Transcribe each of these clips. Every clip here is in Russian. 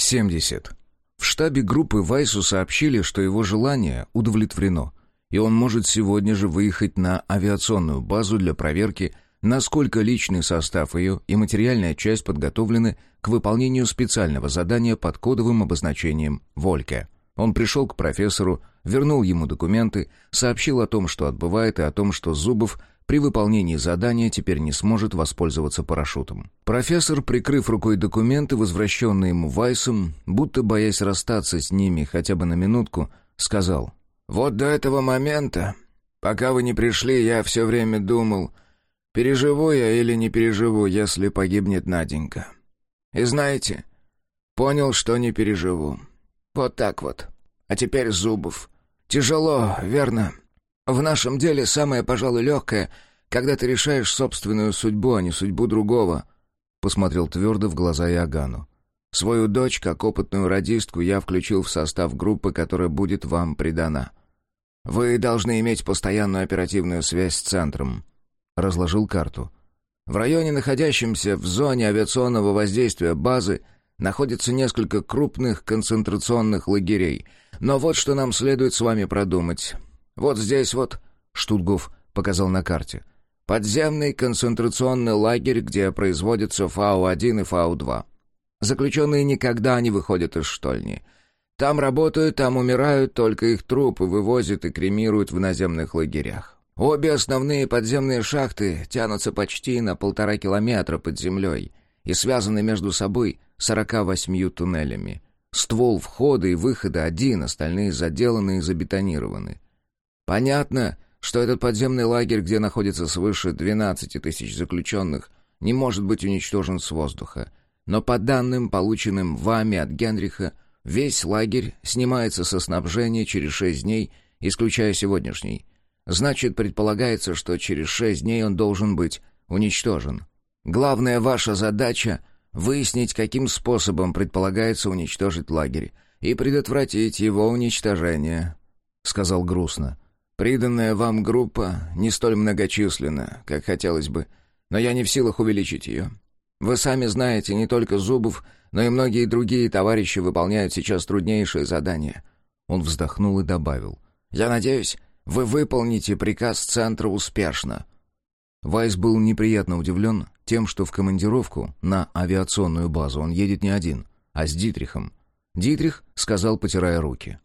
70. В штабе группы Вайсу сообщили, что его желание удовлетворено, и он может сегодня же выехать на авиационную базу для проверки, насколько личный состав ее и материальная часть подготовлены к выполнению специального задания под кодовым обозначением «Волька». Он пришел к профессору, вернул ему документы, сообщил о том, что отбывает, и о том, что Зубов при выполнении задания теперь не сможет воспользоваться парашютом. Профессор, прикрыв рукой документы, возвращенные ему Вайсом, будто боясь расстаться с ними хотя бы на минутку, сказал «Вот до этого момента, пока вы не пришли, я все время думал, переживу я или не переживу, если погибнет Наденька. И знаете, понял, что не переживу. Вот так вот. А теперь Зубов. Тяжело, верно?» В нашем деле самое, пожалуй, легкое, когда ты решаешь собственную судьбу, а не судьбу другого», — посмотрел твердо в глаза Иоганну. «Свою дочь, как опытную радистку, я включил в состав группы, которая будет вам придана. Вы должны иметь постоянную оперативную связь с центром». Разложил карту. В районе, находящемся в зоне авиационного воздействия базы, находится несколько крупных концентрационных лагерей. Но вот что нам следует с вами продумать. Вот здесь вот, Штутгов показал на карте, подземный концентрационный лагерь, где производятся Фау-1 и Фау-2. Заключенные никогда не выходят из штольни. Там работают, там умирают, только их трупы вывозят и кремируют в наземных лагерях. Обе основные подземные шахты тянутся почти на полтора километра под землей и связаны между собой 48 туннелями. Ствол входа и выхода один, остальные заделаны и забетонированы. Понятно, что этот подземный лагерь, где находится свыше 12 тысяч заключенных, не может быть уничтожен с воздуха. Но по данным, полученным вами от Генриха, весь лагерь снимается со снабжения через 6 дней, исключая сегодняшний. Значит, предполагается, что через 6 дней он должен быть уничтожен. Главная ваша задача — выяснить, каким способом предполагается уничтожить лагерь и предотвратить его уничтожение, — сказал грустно. Приданная вам группа не столь многочисленна, как хотелось бы, но я не в силах увеличить ее. Вы сами знаете, не только Зубов, но и многие другие товарищи выполняют сейчас труднейшие задания». Он вздохнул и добавил. «Я надеюсь, вы выполните приказ Центра успешно». Вайс был неприятно удивлен тем, что в командировку на авиационную базу он едет не один, а с Дитрихом. Дитрих сказал, потирая руки.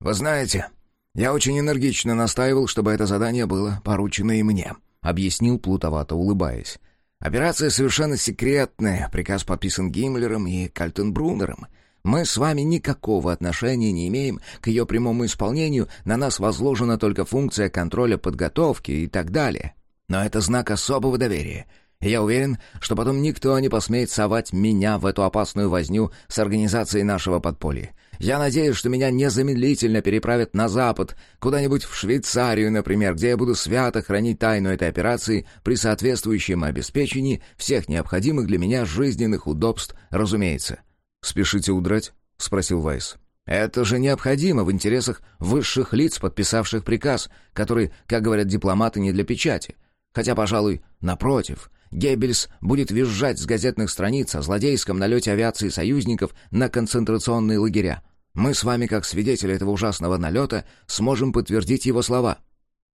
«Вы знаете, «Я очень энергично настаивал, чтобы это задание было поручено и мне», — объяснил плутовато, улыбаясь. «Операция совершенно секретная, приказ подписан Гиммлером и Кальтенбруннером. Мы с вами никакого отношения не имеем к ее прямому исполнению, на нас возложена только функция контроля подготовки и так далее. Но это знак особого доверия». Я уверен, что потом никто не посмеет совать меня в эту опасную возню с организацией нашего подполья. Я надеюсь, что меня незамедлительно переправят на Запад, куда-нибудь в Швейцарию, например, где я буду свято хранить тайну этой операции при соответствующем обеспечении всех необходимых для меня жизненных удобств, разумеется. «Спешите удрать?» — спросил Вайс. «Это же необходимо в интересах высших лиц, подписавших приказ, который, как говорят дипломаты, не для печати. Хотя, пожалуй, напротив, Геббельс будет визжать с газетных страниц о злодейском налете авиации союзников на концентрационные лагеря. Мы с вами, как свидетели этого ужасного налета, сможем подтвердить его слова».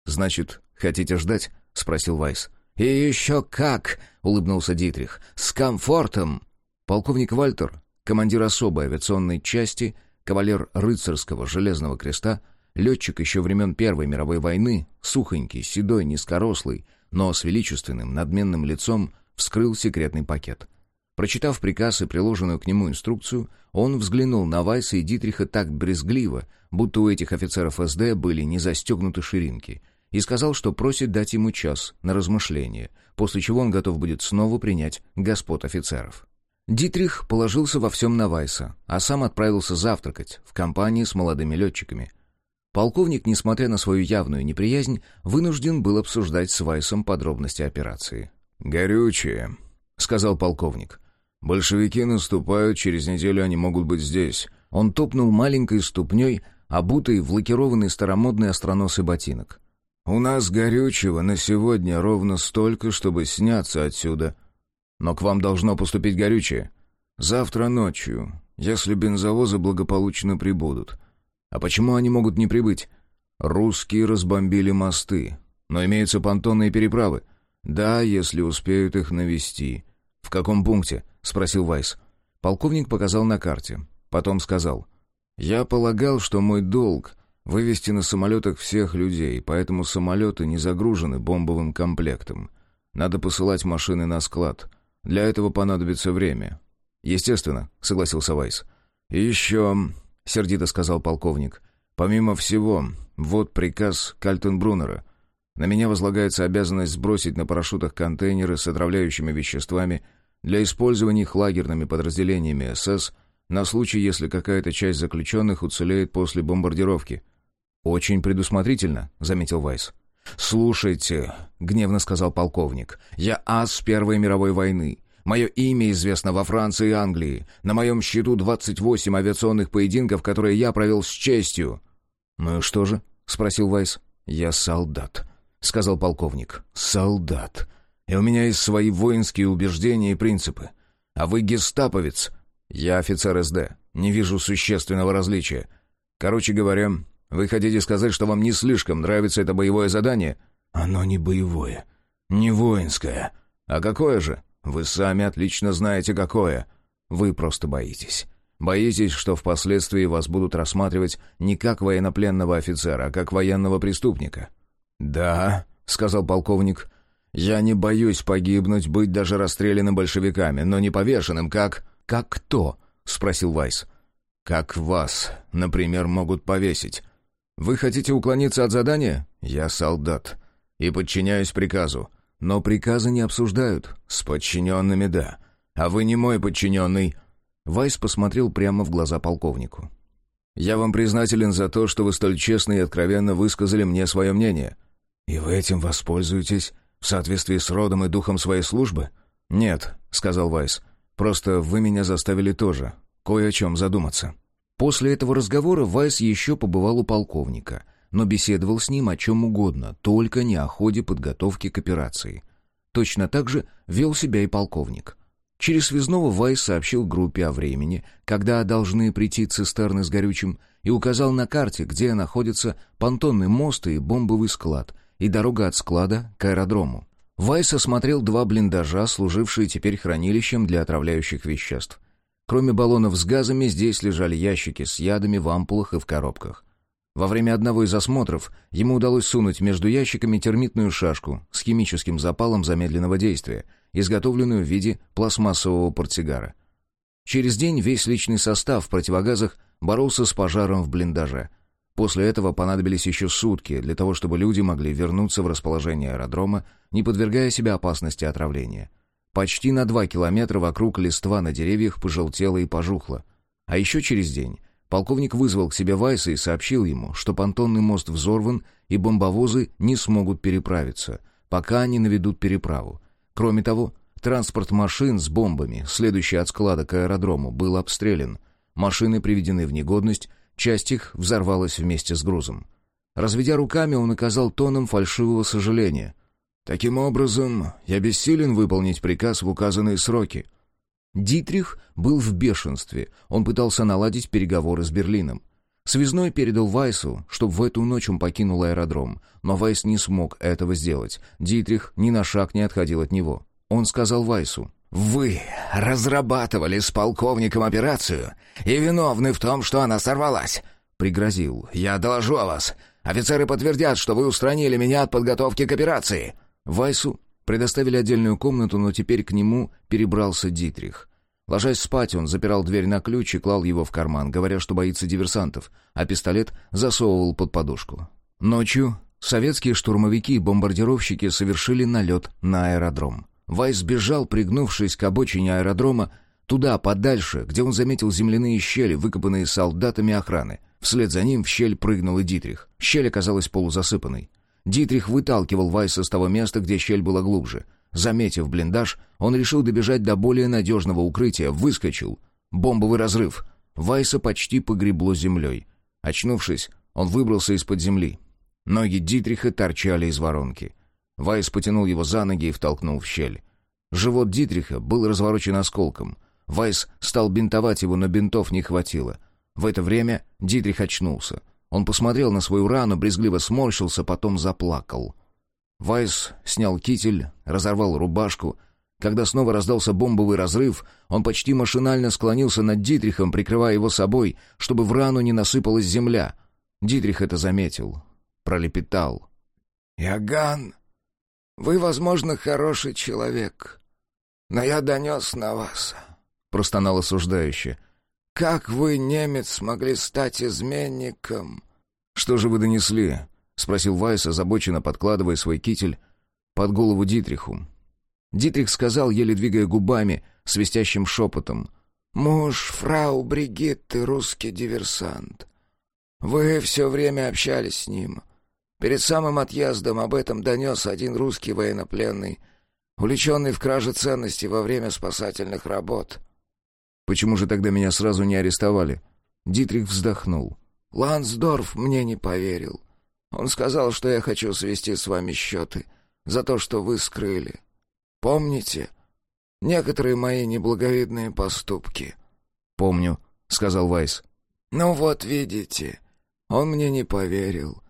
«Значит, хотите ждать?» — спросил Вайс. «И еще как!» — улыбнулся Дитрих. «С комфортом!» Полковник Вальтер, командир особой авиационной части, кавалер рыцарского железного креста, летчик еще времен Первой мировой войны, сухонький, седой, низкорослый, но с величественным, надменным лицом, вскрыл секретный пакет. Прочитав приказ и приложенную к нему инструкцию, он взглянул на Вайса и Дитриха так брезгливо, будто у этих офицеров СД были не застегнуты ширинки, и сказал, что просит дать ему час на размышление, после чего он готов будет снова принять господ офицеров. Дитрих положился во всем на Вайса, а сам отправился завтракать в компании с молодыми летчиками. Полковник, несмотря на свою явную неприязнь, вынужден был обсуждать с Вайсом подробности операции. «Горючее», — сказал полковник. «Большевики наступают, через неделю они могут быть здесь». Он топнул маленькой ступней, обутой в лакированный старомодный остроносый ботинок. «У нас горючего на сегодня ровно столько, чтобы сняться отсюда. Но к вам должно поступить горючее. Завтра ночью. если бензовозы благополучно прибудут. А почему они могут не прибыть? Русские разбомбили мосты, но имеются понтонные переправы. Да, если успеют их навести. В каком пункте? Спросил Вайс. Полковник показал на карте. Потом сказал: "Я полагал, что мой долг вывести на самолетах всех людей, поэтому самолеты не загружены бомбовым комплектом. Надо посылать машины на склад. Для этого понадобится время. Естественно, согласился Вайс. И еще, сердито сказал полковник, помимо всего, вот приказ Кальтенбруннера. На меня возлагается обязанность сбросить на парашютах контейнеры с отравляющими веществами для использования их лагерными подразделениями СС на случай, если какая-то часть заключенных уцелеет после бомбардировки. «Очень предусмотрительно», — заметил Вайс. «Слушайте», — гневно сказал полковник, — «я ас Первой мировой войны. Мое имя известно во Франции и Англии. На моем счету 28 авиационных поединков, которые я провел с честью». «Ну и что же?» — спросил Вайс. «Я солдат», — сказал полковник. «Солдат. И у меня есть свои воинские убеждения и принципы. А вы гестаповец. Я офицер СД. Не вижу существенного различия. Короче говоря, вы хотите сказать, что вам не слишком нравится это боевое задание? Оно не боевое, не воинское. А какое же? Вы сами отлично знаете, какое. Вы просто боитесь. Боитесь, что впоследствии вас будут рассматривать не как военнопленного офицера, а как военного преступника. «Да», — сказал полковник, — «я не боюсь погибнуть, быть даже расстрелянным большевиками, но не повешенным, как...» «Как кто?» — спросил Вайс. «Как вас, например, могут повесить. Вы хотите уклониться от задания? Я солдат и подчиняюсь приказу. Но приказы не обсуждают. С подчиненными — да. А вы не мой подчиненный». Вайс посмотрел прямо в глаза полковнику. «Я вам признателен за то, что вы столь честно и откровенно высказали мне свое мнение. И вы этим воспользуетесь в соответствии с родом и духом своей службы?» «Нет», — сказал Вайс. «Просто вы меня заставили тоже кое о чем задуматься». После этого разговора Вайс еще побывал у полковника, но беседовал с ним о чем угодно, только не о ходе подготовки к операции. Точно так же вел себя и полковник. Через связного Вайс сообщил группе о времени, когда должны прийти цистерны с горючим, и указал на карте, где находятся понтонный мост и бомбовый склад, и дорога от склада к аэродрому. Вайс осмотрел два блиндажа, служившие теперь хранилищем для отравляющих веществ. Кроме баллонов с газами, здесь лежали ящики с ядами в ампулах и в коробках. Во время одного из осмотров ему удалось сунуть между ящиками термитную шашку с химическим запалом замедленного действия, изготовленную в виде пластмассового портсигара. Через день весь личный состав в противогазах боролся с пожаром в блиндаже. После этого понадобились еще сутки для того, чтобы люди могли вернуться в расположение аэродрома, не подвергая себя опасности отравления. Почти на два километра вокруг листва на деревьях пожелтела и пожухла. А еще через день полковник вызвал к себе Вайса и сообщил ему, что понтонный мост взорван и бомбовозы не смогут переправиться, пока они наведут переправу. Кроме того, транспорт машин с бомбами, следующий от склада к аэродрому, был обстрелян. Машины приведены в негодность, часть их взорвалась вместе с грузом. Разведя руками, он оказал тоном фальшивого сожаления. Таким образом, я бессилен выполнить приказ в указанные сроки. Дитрих был в бешенстве. Он пытался наладить переговоры с Берлином. Связной передал Вайсу, чтобы в эту ночь он покинул аэродром, но Вайс не смог этого сделать. Дитрих ни на шаг не отходил от него. Он сказал Вайсу, «Вы разрабатывали с полковником операцию и виновны в том, что она сорвалась», — пригрозил. «Я доложу о вас. Офицеры подтвердят, что вы устранили меня от подготовки к операции». Вайсу предоставили отдельную комнату, но теперь к нему перебрался Дитрих. Ложась спать, он запирал дверь на ключ и клал его в карман, говоря, что боится диверсантов, а пистолет засовывал под подушку. Ночью советские штурмовики и бомбардировщики совершили налет на аэродром. Вайс бежал, пригнувшись к обочине аэродрома, туда, подальше, где он заметил земляные щели, выкопанные солдатами охраны. Вслед за ним в щель прыгнул и Дитрих. Щель оказалась полузасыпанной. Дитрих выталкивал Вайса с того места, где щель была глубже. Заметив блиндаж, он решил добежать до более надежного укрытия, выскочил. Бомбовый разрыв. Вайса почти погребло землей. Очнувшись, он выбрался из-под земли. Ноги Дитриха торчали из воронки. Вайс потянул его за ноги и втолкнул в щель. Живот Дитриха был разворочен осколком. Вайс стал бинтовать его, но бинтов не хватило. В это время Дитрих очнулся. Он посмотрел на свою рану, брезгливо сморщился, потом заплакал. Вайс снял китель, разорвал рубашку. Когда снова раздался бомбовый разрыв, он почти машинально склонился над Дитрихом, прикрывая его собой, чтобы в рану не насыпалась земля. Дитрих это заметил. Пролепетал. «Яган, вы, возможно, хороший человек, но я донес на вас», — простонал осуждающе. «Как вы, немец, смогли стать изменником?» «Что же вы донесли?» — спросил Вайс, озабоченно подкладывая свой китель под голову Дитриху. Дитрих сказал, еле двигая губами, свистящим шепотом. «Муж фрау Бригитты, русский диверсант. Вы все время общались с ним. Перед самым отъездом об этом донес один русский военнопленный, увлеченный в краже ценностей во время спасательных работ». «Почему же тогда меня сразу не арестовали?» Дитрих вздохнул. «Лансдорф мне не поверил. Он сказал, что я хочу свести с вами счеты за то, что вы скрыли. Помните некоторые мои неблаговидные поступки?» «Помню», — сказал Вайс. «Ну вот, видите, он мне не поверил.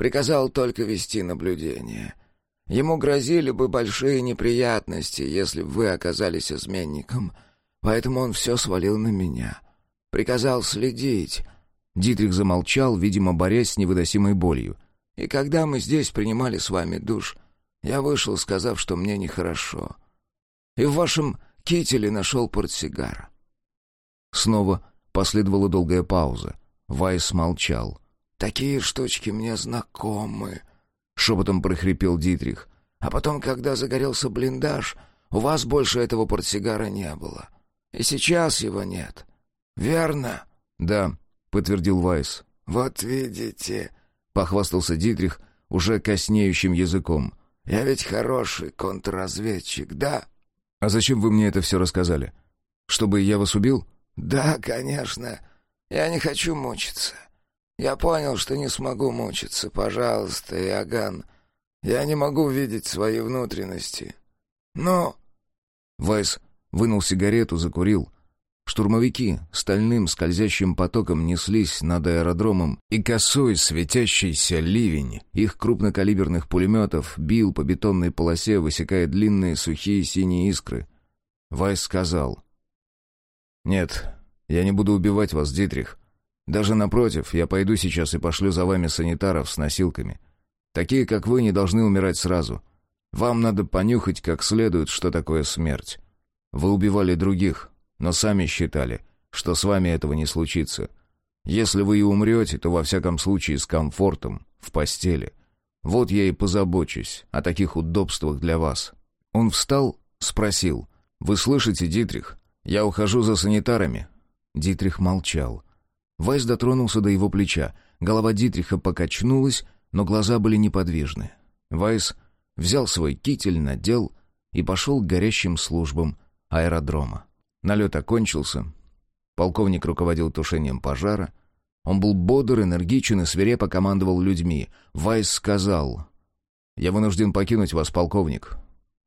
Приказал только вести наблюдение. Ему грозили бы большие неприятности, если бы вы оказались изменником. Поэтому он все свалил на меня. Приказал следить». Дитрих замолчал, видимо, борясь с невыносимой болью. «И когда мы здесь принимали с вами душ, я вышел, сказав, что мне нехорошо. И в вашем кителе нашел портсигар». Снова последовала долгая пауза. Вайс молчал. «Такие штучки мне знакомы», — шепотом прохрипел Дитрих. «А потом, когда загорелся блиндаж, у вас больше этого портсигара не было. И сейчас его нет. Верно?» «Да», — подтвердил Вайс. «Вот видите», — похвастался Дитрих уже коснеющим языком. Я ведь хороший контрразведчик, да?» «А зачем вы мне это все рассказали? Чтобы я вас убил?» «Да, конечно. Я не хочу мучиться. Я понял, что не смогу мучиться. Пожалуйста, Иоганн. Я не могу видеть свои внутренности. Но...» Вайс вынул сигарету, закурил. Штурмовики стальным скользящим потоком неслись над аэродромом, и косой светящийся ливень их крупнокалиберных пулеметов бил по бетонной полосе, высекая длинные сухие синие искры. Вайс сказал, «Нет, я не буду убивать вас, Дитрих. Даже напротив, я пойду сейчас и пошлю за вами санитаров с носилками. Такие, как вы, не должны умирать сразу. Вам надо понюхать как следует, что такое смерть. Вы убивали других, но сами считали, что с вами этого не случится. Если вы и умрете, то во всяком случае с комфортом, в постели. Вот я и позабочусь о таких удобствах для вас». Он встал, спросил. «Вы слышите, Дитрих? Я ухожу за санитарами». Дитрих молчал. Вайс дотронулся до его плеча. Голова Дитриха покачнулась, но глаза были неподвижны. Вайс взял свой китель, надел и пошел к горящим службам аэродрома. Налет окончился. Полковник руководил тушением пожара. Он был бодр, энергичен и свирепо командовал людьми. Вайс сказал... «Я вынужден покинуть вас, полковник».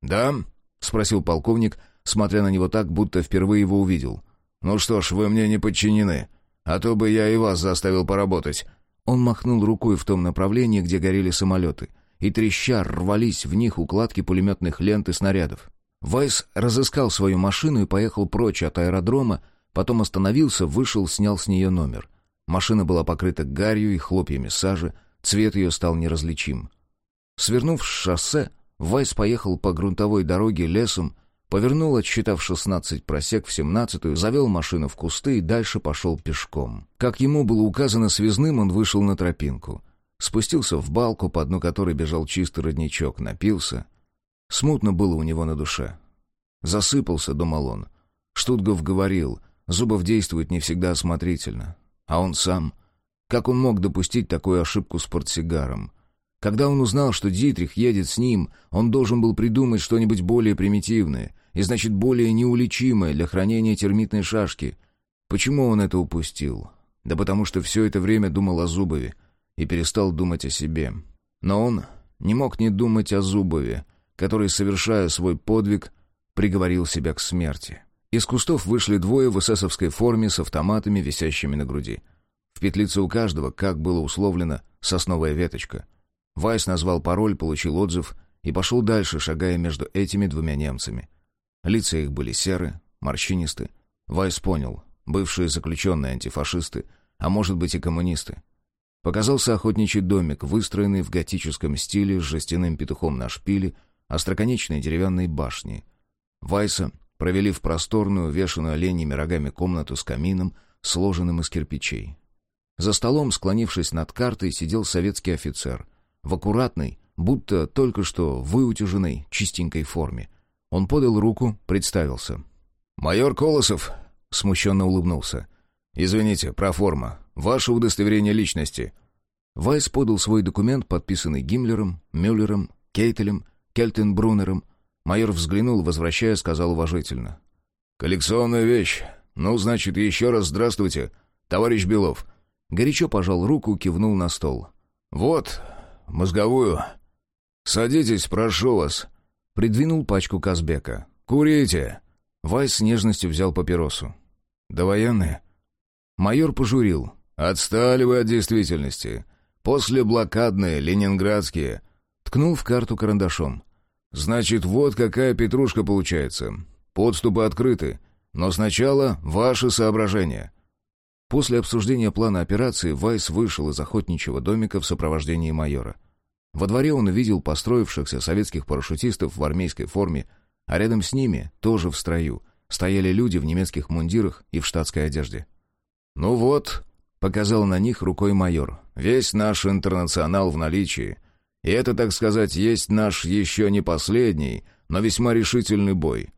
«Да?» — спросил полковник, смотря на него так, будто впервые его увидел. «Ну что ж, вы мне не подчинены, а то бы я и вас заставил поработать». Он махнул рукой в том направлении, где горели самолеты, и треща рвались в них укладки пулеметных лент и снарядов. Вайс разыскал свою машину и поехал прочь от аэродрома, потом остановился, вышел, снял с нее номер. Машина была покрыта гарью и хлопьями сажи, цвет ее стал неразличим. Свернув с шоссе, Вайс поехал по грунтовой дороге лесом, повернул, отсчитав шестнадцать просек в семнадцатую, завел машину в кусты и дальше пошел пешком. Как ему было указано связным, он вышел на тропинку. Спустился в балку, по дну которой бежал чистый родничок, напился — Смутно было у него на душе. «Засыпался», — думал он. Штутгов говорил, Зубов действует не всегда осмотрительно. А он сам... Как он мог допустить такую ошибку с портсигаром? Когда он узнал, что Дитрих едет с ним, он должен был придумать что-нибудь более примитивное и, значит, более неуличимое для хранения термитной шашки. Почему он это упустил? Да потому что все это время думал о Зубове и перестал думать о себе. Но он не мог не думать о Зубове, который, совершая свой подвиг, приговорил себя к смерти. Из кустов вышли двое в эсэсовской форме с автоматами, висящими на груди. В петлице у каждого, как было условлено, сосновая веточка. Вайс назвал пароль, получил отзыв и пошел дальше, шагая между этими двумя немцами. Лица их были серы, морщинисты. Вайс понял, бывшие заключенные антифашисты, а может быть и коммунисты. Показался охотничий домик, выстроенный в готическом стиле с жестяным петухом на шпиле, остроконечной деревянной башни. Вайса провели в просторную, вешанную оленьими рогами комнату с камином, сложенным из кирпичей. За столом, склонившись над картой, сидел советский офицер. В аккуратной, будто только что выутюженной, чистенькой форме. Он подал руку, представился. «Майор Колосов», — смущенно улыбнулся. «Извините, проформа. Ваше удостоверение личности». Вайс подал свой документ, подписанный Гиммлером, Мюллером, Кейтелем, Кельтенбрунером. Майор взглянул, возвращая, сказал уважительно. «Коллекционная вещь. Ну, значит, еще раз здравствуйте, товарищ Белов». Горячо пожал руку, кивнул на стол. «Вот, мозговую. Садитесь, прошу вас». Придвинул пачку Казбека. «Курите». Вайс с нежностью взял папиросу. «Довоенные?» Майор пожурил. «Отстали вы от действительности. После блокадные, ленинградские». Ткнул в карту карандашом. «Значит, вот какая петрушка получается. Подступы открыты. Но сначала ваши соображения». После обсуждения плана операции Вайс вышел из охотничьего домика в сопровождении майора. Во дворе он увидел построившихся советских парашютистов в армейской форме, а рядом с ними, тоже в строю, стояли люди в немецких мундирах и в штатской одежде. «Ну вот», — показал на них рукой майор, — «весь наш интернационал в наличии. И это, так сказать, есть наш еще не последний, но весьма решительный бой.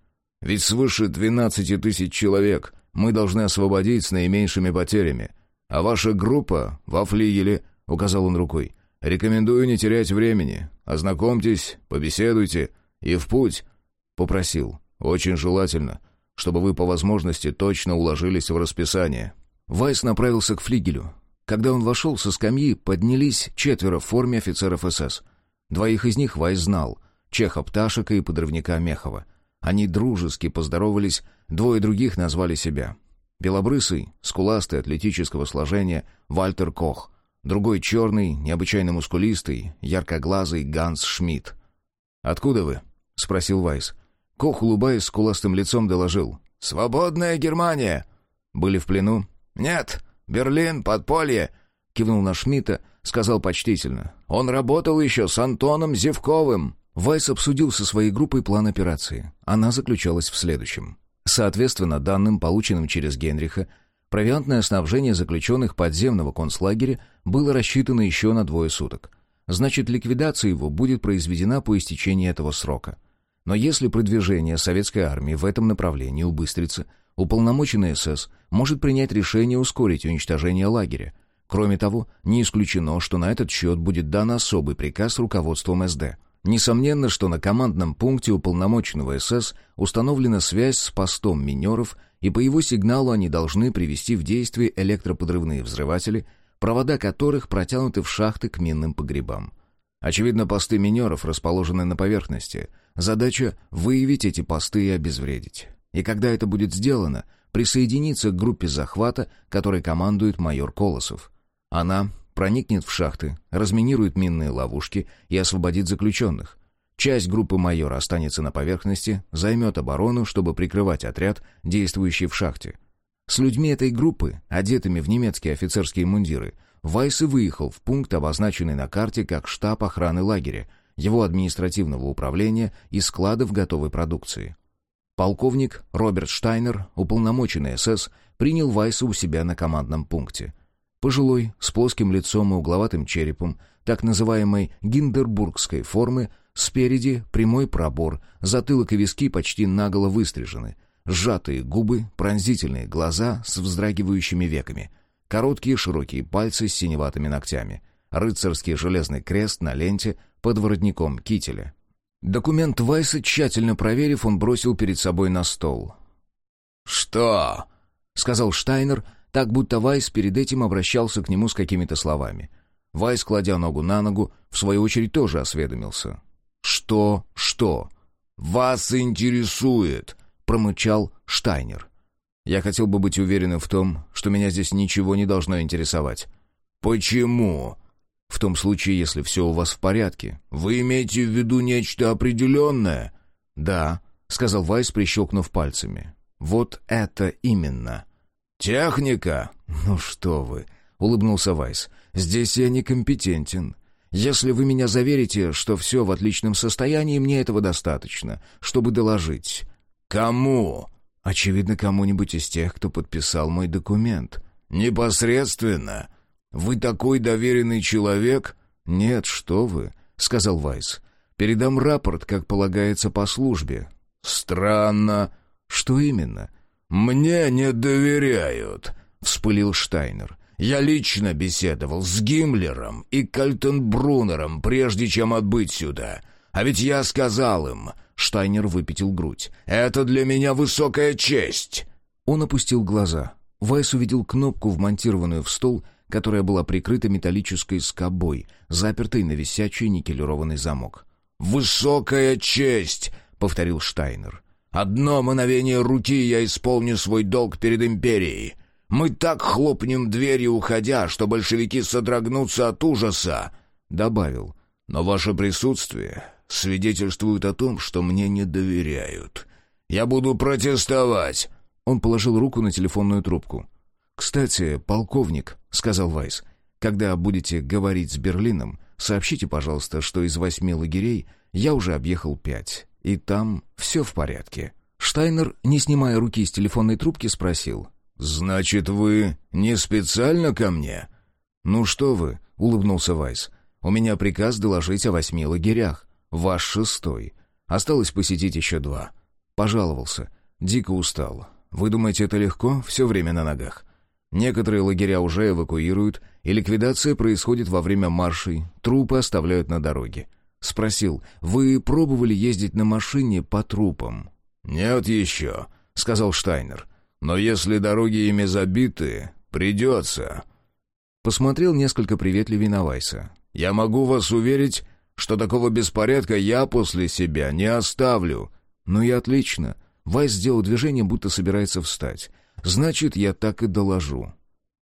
Ведь свыше 12 тысяч человек мы должны освободить с наименьшими потерями. А ваша группа во флигеле, — указал он рукой, — рекомендую не терять времени. Ознакомьтесь, побеседуйте и в путь. Попросил, очень желательно, чтобы вы по возможности точно уложились в расписание». Вайс направился к флигелю. Когда он вошел со скамьи, поднялись четверо в форме офицеров СС. Двоих из них Вайс знал — Чеха Пташика и подрывника Мехова. Они дружески поздоровались, двое других назвали себя. Белобрысый, скуластый, атлетического сложения, Вальтер Кох. Другой черный, необычайно мускулистый, яркоглазый Ганс Шмидт. «Откуда вы?» — спросил Вайс. Кох, улыбаясь скуластым лицом, доложил. «Свободная Германия!» «Были в плену?» «Нет, Берлин, подполье», — кивнул на Шмидта, сказал почтительно. «Он работал еще с Антоном Зевковым». Вайс обсудил со своей группой план операции. Она заключалась в следующем. Соответственно, данным, полученным через Генриха, провиантное снабжение заключенных подземного концлагеря было рассчитано еще на двое суток. Значит, ликвидация его будет произведена по истечении этого срока. Но если продвижение советской армии в этом направлении убыстрится, уполномоченный СС может принять решение ускорить уничтожение лагеря. Кроме того, не исключено, что на этот счет будет дан особый приказ руководством СД. Несомненно, что на командном пункте уполномоченного СС установлена связь с постом минеров, и по его сигналу они должны привести в действие электроподрывные взрыватели, провода которых протянуты в шахты к минным погребам. Очевидно, посты минеров расположены на поверхности. Задача — выявить эти посты и обезвредить. И когда это будет сделано, присоединиться к группе захвата, которой командует майор Колосов. Она проникнет в шахты, разминирует минные ловушки и освободит заключенных. Часть группы майора останется на поверхности, займет оборону, чтобы прикрывать отряд, действующий в шахте. С людьми этой группы, одетыми в немецкие офицерские мундиры, Вайс и выехал в пункт, обозначенный на карте как штаб охраны лагеря, его административного управления и складов готовой продукции. Полковник Роберт Штайнер, уполномоченный СС, принял Вайса у себя на командном пункте. Пожилой, с плоским лицом и угловатым черепом, так называемой гиндербургской формы, спереди прямой пробор, затылок и виски почти наголо выстрижены, сжатые губы, пронзительные глаза с вздрагивающими веками, короткие широкие пальцы с синеватыми ногтями, рыцарский железный крест на ленте под воротником кителя. Документ Вайса, тщательно проверив, он бросил перед собой на стол. «Что?» — сказал Штайнер, так будто Вайс перед этим обращался к нему с какими-то словами. Вайс, кладя ногу на ногу, в свою очередь тоже осведомился. «Что? Что?» «Вас интересует», — промычал Штайнер. «Я хотел бы быть уверенным в том, что меня здесь ничего не должно интересовать». «Почему?» «В том случае, если все у вас в порядке». «Вы имеете в виду нечто определенное?» «Да», — сказал Вайс, прищелкнув пальцами. «Вот это именно». «Техника?» «Ну что вы», — улыбнулся Вайс. «Здесь я некомпетентен. Если вы меня заверите, что все в отличном состоянии, мне этого достаточно, чтобы доложить». «Кому?» «Очевидно, кому-нибудь из тех, кто подписал мой документ». «Непосредственно? Вы такой доверенный человек?» «Нет, что вы», — сказал Вайс. «Передам рапорт, как полагается по службе». «Странно». «Что именно?» «Мне не доверяют», — вспылил Штайнер. «Я лично беседовал с Гиммлером и Кальтенбрунером, прежде чем отбыть сюда. А ведь я сказал им...» Штайнер выпятил грудь. «Это для меня высокая честь!» Он опустил глаза. Вайс увидел кнопку, вмонтированную в стол, которая была прикрыта металлической скобой, запертой на висячий никелированный замок. «Высокая честь!» — повторил Штайнер. «Одно мгновение руки я исполню свой долг перед империей. Мы так хлопнем дверью, уходя, что большевики содрогнутся от ужаса!» Добавил. «Но ваше присутствие свидетельствует о том, что мне не доверяют. Я буду протестовать!» Он положил руку на телефонную трубку. «Кстати, полковник», — сказал Вайс, — «когда будете говорить с Берлином, сообщите, пожалуйста, что из восьми лагерей я уже объехал пять, и там все в порядке». Штайнер, не снимая руки с телефонной трубки, спросил. «Значит, вы не специально ко мне?» «Ну что вы», — улыбнулся Вайс, — «у меня приказ доложить о восьми лагерях. Ваш шестой. Осталось посетить еще два». Пожаловался. Дико устал. Вы думаете, это легко? Все время на ногах. Некоторые лагеря уже эвакуируют, и ликвидация происходит во время маршей, трупы оставляют на дороге. Спросил, вы пробовали ездить на машине по трупам? «Нет еще», — сказал Штайнер. «Но если дороги ими забиты, придется». Посмотрел несколько приветливей на Вайса. «Я могу вас уверить, что такого беспорядка я после себя не оставлю». «Ну и отлично. Вайс сделал движение, будто собирается встать. «Значит, я так и доложу».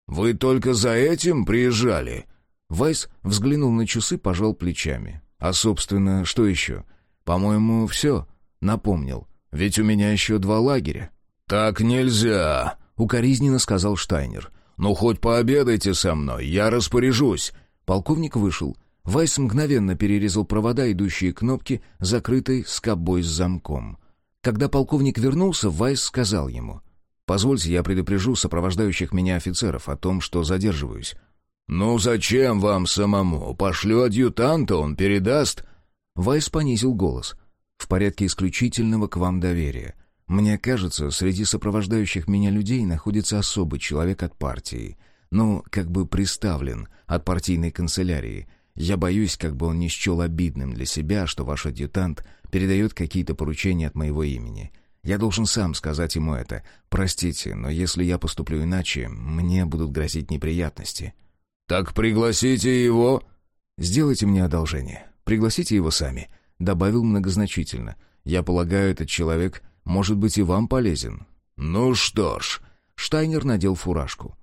«Вы только за этим приезжали?» Вайс взглянул на часы, пожал плечами. «А, собственно, что еще?» «По-моему, все», — напомнил. «Ведь у меня еще два лагеря». «Так нельзя», — укоризненно сказал Штайнер. «Ну, хоть пообедайте со мной, я распоряжусь». Полковник вышел. Вайс мгновенно перерезал провода, идущие кнопки, закрытой скобой с замком. Когда полковник вернулся, Вайс сказал ему, «Позвольте, я предупрежу сопровождающих меня офицеров о том, что задерживаюсь». «Ну зачем вам самому? Пошлю адъютанта, он передаст». Вайс понизил голос. «В порядке исключительного к вам доверия. Мне кажется, среди сопровождающих меня людей находится особый человек от партии. Ну, как бы приставлен от партийной канцелярии. Я боюсь, как бы он не счел обидным для себя, что ваш адъютант передает какие-то поручения от моего имени. Я должен сам сказать ему это. Простите, но если я поступлю иначе, мне будут грозить неприятности». «Так пригласите его...» «Сделайте мне одолжение. Пригласите его сами», — добавил многозначительно. «Я полагаю, этот человек может быть и вам полезен». «Ну что ж...» Штайнер надел фуражку.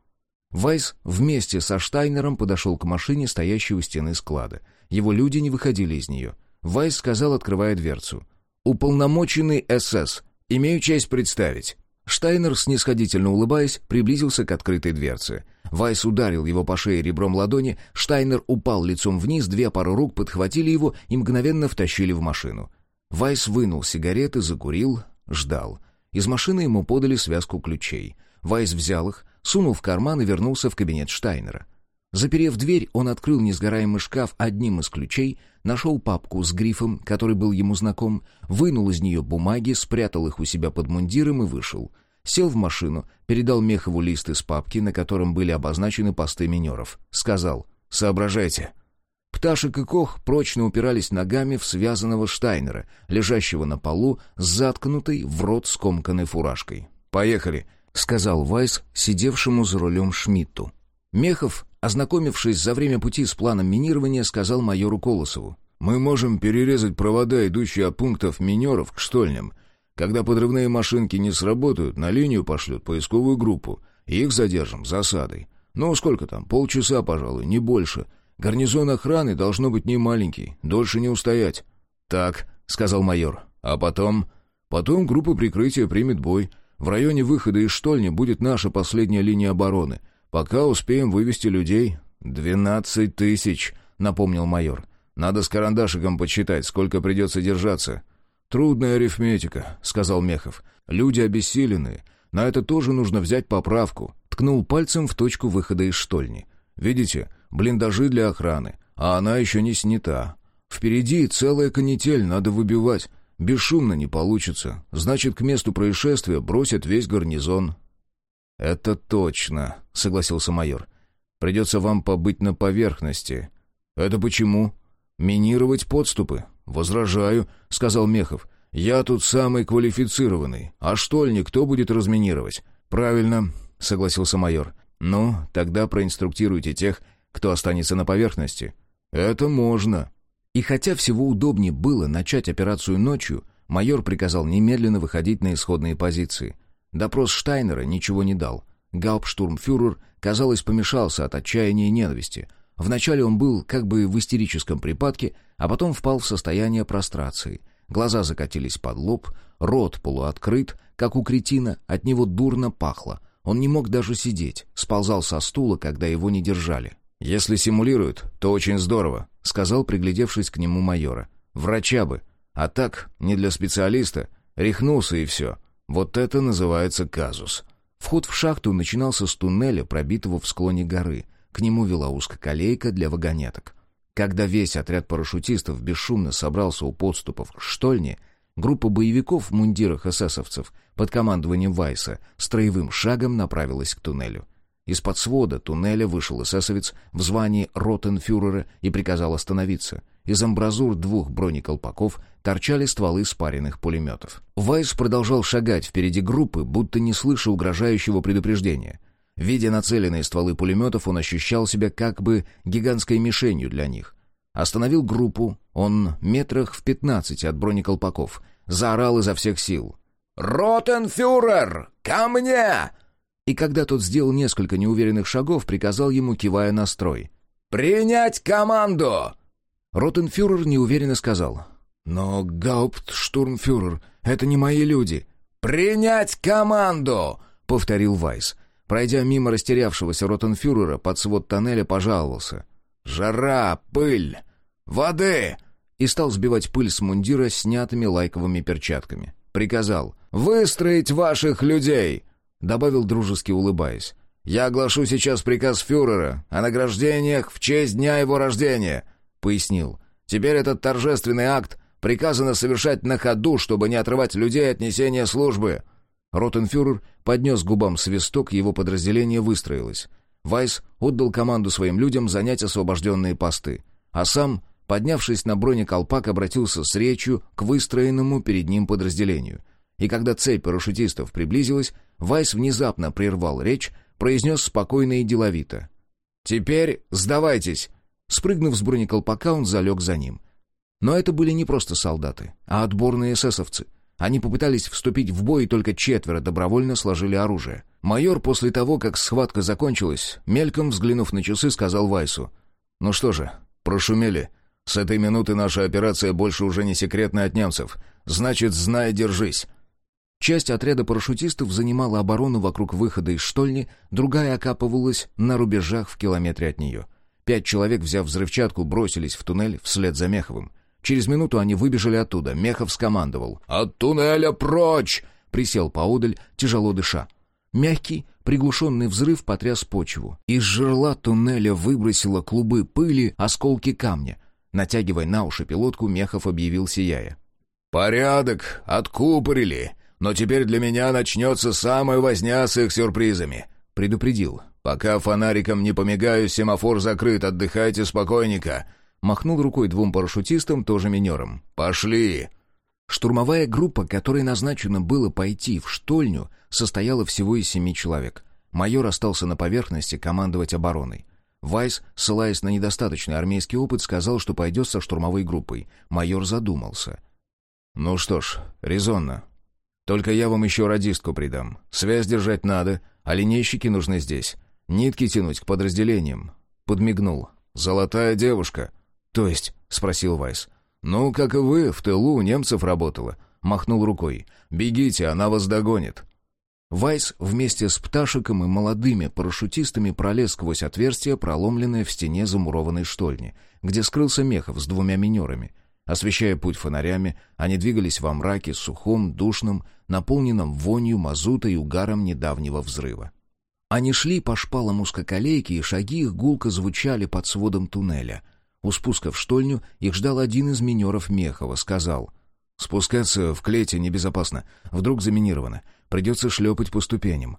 Вайс вместе со Штайнером подошел к машине, стоящей у стены склада. Его люди не выходили из нее. Вайс сказал, открывая дверцу. «Уполномоченный СС. Имею честь представить». Штайнер, снисходительно улыбаясь, приблизился к открытой дверце. Вайс ударил его по шее ребром ладони, Штайнер упал лицом вниз, две пары рук подхватили его и мгновенно втащили в машину. Вайс вынул сигареты, закурил, ждал. Из машины ему подали связку ключей. Вайс взял их, сунул в карман и вернулся в кабинет Штайнера. Заперев дверь, он открыл несгораемый шкаф одним из ключей, нашел папку с грифом, который был ему знаком, вынул из нее бумаги, спрятал их у себя под мундиром и вышел. Сел в машину, передал Мехову лист из папки, на котором были обозначены посты минеров. Сказал «Соображайте». Пташек и Кох прочно упирались ногами в связанного Штайнера, лежащего на полу с заткнутой в рот скомканной фуражкой. «Поехали», — сказал Вайс, сидевшему за рулем Шмидту. Мехов, ознакомившись за время пути с планом минирования, сказал майору Колосову. «Мы можем перерезать провода, идущие от пунктов минеров к штольням. Когда подрывные машинки не сработают, на линию пошлют поисковую группу. их задержим засадой. Ну, сколько там? Полчаса, пожалуй, не больше. Гарнизон охраны должно быть не маленький, дольше не устоять». «Так», — сказал майор. «А потом...» «Потом группа прикрытия примет бой. В районе выхода из штольни будет наша последняя линия обороны. Пока успеем вывести людей». «Двенадцать тысяч», — напомнил майор. «Надо с карандашиком подсчитать, сколько придется держаться». «Трудная арифметика», — сказал Мехов. «Люди обессиленные. На это тоже нужно взять поправку». Ткнул пальцем в точку выхода из штольни. «Видите, блиндажи для охраны, а она еще не снята. Впереди целая канитель, надо выбивать. Бесшумно не получится. Значит, к месту происшествия бросят весь гарнизон». «Это точно», — согласился майор. «Придется вам побыть на поверхности». «Это почему?» «Минировать подступы». «Возражаю», — сказал Мехов. «Я тут самый квалифицированный. А штольни кто будет разминировать?» «Правильно», — согласился майор. «Ну, тогда проинструктируйте тех, кто останется на поверхности». «Это можно». И хотя всего удобнее было начать операцию ночью, майор приказал немедленно выходить на исходные позиции. Допрос Штайнера ничего не дал. Гауптштурмфюрер, казалось, помешался от отчаяния и ненависти. Вначале он был как бы в истерическом припадке, а потом впал в состояние прострации. Глаза закатились под лоб, рот полуоткрыт, как у кретина, от него дурно пахло. Он не мог даже сидеть, сползал со стула, когда его не держали. «Если симулируют, то очень здорово», — сказал, приглядевшись к нему майора. «Врача бы. А так, не для специалиста. Рехнулся и все. Вот это называется казус». Вход в шахту начинался с туннеля, пробитого в склоне горы. К нему вела узкоколейка для вагонеток. Когда весь отряд парашютистов бесшумно собрался у подступов к штольне, группа боевиков в мундирах эсэсовцев под командованием Вайса строевым шагом направилась к туннелю. Из-под свода туннеля вышел эсэсовец в звании ротенфюрера и приказал остановиться. Из амбразур двух бронеколпаков торчали стволы спаренных пулеметов. Вайс продолжал шагать впереди группы, будто не слыша угрожающего предупреждения. Видя нацеленные стволы пулеметов, он ощущал себя как бы гигантской мишенью для них. Остановил группу, он метрах в пятнадцати от бронеколпаков. Заорал изо всех сил. «Ротенфюрер! Ко мне!» и когда тот сделал несколько неуверенных шагов, приказал ему, кивая на строй. «Принять команду!» Ротенфюрер неуверенно сказал. «Но, гауптштурмфюрер, это не мои люди». «Принять команду!» — повторил Вайс. Пройдя мимо растерявшегося ротенфюрера, под свод тоннеля пожаловался. «Жара, пыль, воды!» и стал сбивать пыль с мундира снятыми лайковыми перчатками. Приказал «Выстроить ваших людей!» добавил дружески улыбаясь. «Я оглашу сейчас приказ фюрера о награждениях в честь дня его рождения», — пояснил. «Теперь этот торжественный акт приказано совершать на ходу, чтобы не отрывать людей от несения службы». Ротенфюрер поднес губам свисток, его подразделение выстроилось. Вайс отдал команду своим людям занять освобожденные посты, а сам, поднявшись на бронеколпак, обратился с речью к выстроенному перед ним подразделению. И когда цепь парашютистов приблизилась, Вайс внезапно прервал речь, произнес спокойно и деловито. «Теперь сдавайтесь!» Спрыгнув с бронеколпака, он залег за ним. Но это были не просто солдаты, а отборные эсэсовцы. Они попытались вступить в бой, и только четверо добровольно сложили оружие. Майор после того, как схватка закончилась, мельком взглянув на часы, сказал Вайсу. «Ну что же, прошумели. С этой минуты наша операция больше уже не секретная от немцев. Значит, знай, держись. Часть отряда парашютистов занимала оборону вокруг выхода из штольни, другая окапывалась на рубежах в километре от нее. Пять человек, взяв взрывчатку, бросились в туннель вслед за Меховым. Через минуту они выбежали оттуда. Мехов скомандовал. «От туннеля прочь!» Присел поодаль, тяжело дыша. Мягкий, приглушенный взрыв потряс почву. Из жерла туннеля выбросило клубы пыли, осколки камня. Натягивая на уши пилотку, Мехов объявил сияя. «Порядок! Откупорили! но теперь для меня начнется самая возня с их сюрпризами», — предупредил. «Пока фонариком не помигаю, семафор закрыт, отдыхайте спокойненько». Махнул рукой двум парашютистам, тоже минерам. «Пошли!» Штурмовая группа, которой назначено было пойти в штольню, состояла всего из семи человек. Майор остался на поверхности командовать обороной. Вайс, ссылаясь на недостаточный армейский опыт, сказал, что пойдет со штурмовой группой. Майор задумался. «Ну что ж, резонно. Только я вам еще радистку придам. Связь держать надо, а линейщики нужны здесь. Нитки тянуть к подразделениям». Подмигнул. «Золотая девушка». «То есть?» — спросил Вайс. «Ну, как и вы, в тылу у немцев работала». Махнул рукой. «Бегите, она вас догонит». Вайс вместе с Пташиком и молодыми парашютистами пролез сквозь отверстие, проломленное в стене замурованной штольни, где скрылся Мехов с двумя минерами. Освещая путь фонарями, они двигались во мраке, сухом, душном, наполненном вонью, мазута и угаром недавнего взрыва. Они шли по шпалам узкоколейки, и шаги их гулко звучали под сводом туннеля. У спуска в штольню их ждал один из минеров Мехова, сказал «Спускаться в клете небезопасно, вдруг заминировано, придется шлепать по ступеням».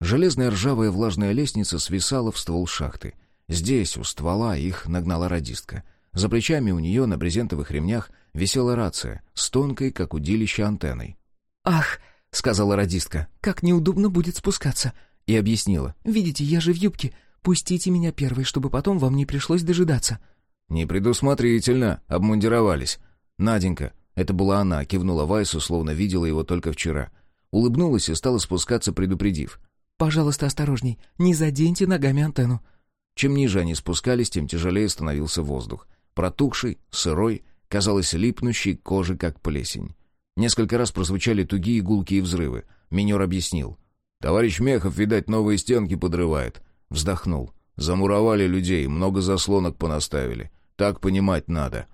Железная ржавая влажная лестница свисала в ствол шахты. Здесь, у ствола, их нагнала радистка — за плечами у нее на брезентовых ремнях висела рация с тонкой, как удилище, антенной. «Ах!» — сказала радистка. «Как неудобно будет спускаться!» И объяснила. «Видите, я же в юбке. Пустите меня первой, чтобы потом вам не пришлось дожидаться». «Непредусмотрительно обмундировались. Наденька, это была она, кивнула Вайсу, словно видела его только вчера. Улыбнулась и стала спускаться, предупредив. «Пожалуйста, осторожней, не заденьте ногами антенну». Чем ниже они спускались, тем тяжелее становился воздух протухший, сырой, казалось, липнущий к коже, как плесень. Несколько раз прозвучали тугие гулкие взрывы. Минер объяснил. «Товарищ Мехов, видать, новые стенки подрывает». Вздохнул. «Замуровали людей, много заслонок понаставили. Так понимать надо».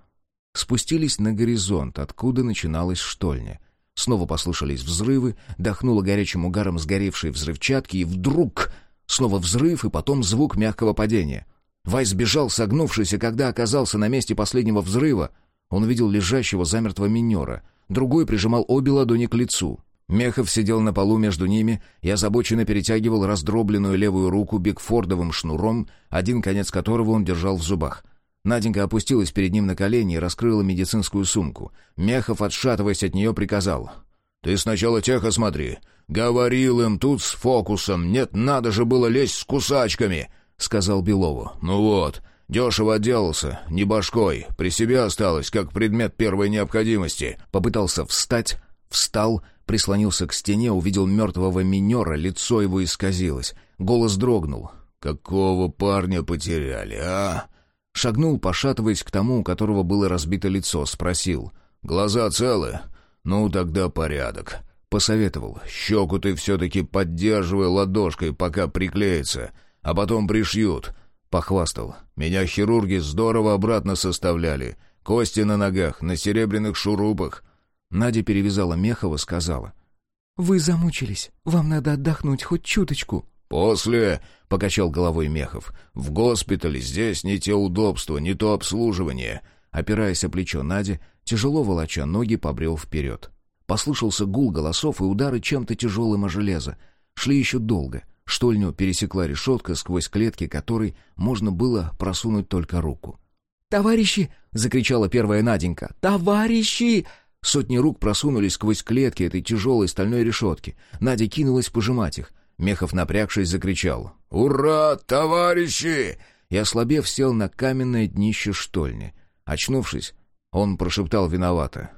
Спустились на горизонт, откуда начиналась штольня. Снова послышались взрывы, дохнуло горячим угаром сгоревшей взрывчатки, и вдруг... Снова взрыв, и потом звук мягкого падения. Вайс бежал, согнувшись, и когда оказался на месте последнего взрыва, он увидел лежащего замертво минера. Другой прижимал обе ладони к лицу. Мехов сидел на полу между ними и озабоченно перетягивал раздробленную левую руку бигфордовым шнуром, один конец которого он держал в зубах. Наденька опустилась перед ним на колени и раскрыла медицинскую сумку. Мехов, отшатываясь от нее, приказал. «Ты сначала тихо смотри. Говорил им тут с фокусом. Нет, надо же было лезть с кусачками!» — сказал Белову. «Ну вот, дешево отделался, не башкой, при себе осталось, как предмет первой необходимости». Попытался встать, встал, прислонился к стене, увидел мертвого минера, лицо его исказилось. Голос дрогнул. «Какого парня потеряли, а?» Шагнул, пошатываясь к тому, у которого было разбито лицо, спросил. «Глаза целы? Ну, тогда порядок». Посоветовал. «Щеку ты все-таки поддерживай ладошкой, пока приклеится а потом пришьют». Похвастал. «Меня хирурги здорово обратно составляли. Кости на ногах, на серебряных шурупах». Надя перевязала Мехова, сказала. «Вы замучились. Вам надо отдохнуть хоть чуточку». «После», — покачал головой Мехов, — «в госпитале здесь не те удобства, не то обслуживание». Опираясь о плечо Нади, тяжело волоча ноги, побрел вперед. Послышался гул голосов и удары чем-то тяжелым о железо. Шли еще долго — Штольню пересекла решетка, сквозь клетки которой можно было просунуть только руку. «Товарищи!» — закричала первая Наденька. «Товарищи!» Сотни рук просунулись сквозь клетки этой тяжелой стальной решетки. Надя кинулась пожимать их. Мехов, напрягшись, закричал. «Ура, товарищи!» И, ослабев, сел на каменное днище штольни. Очнувшись, он прошептал виновато.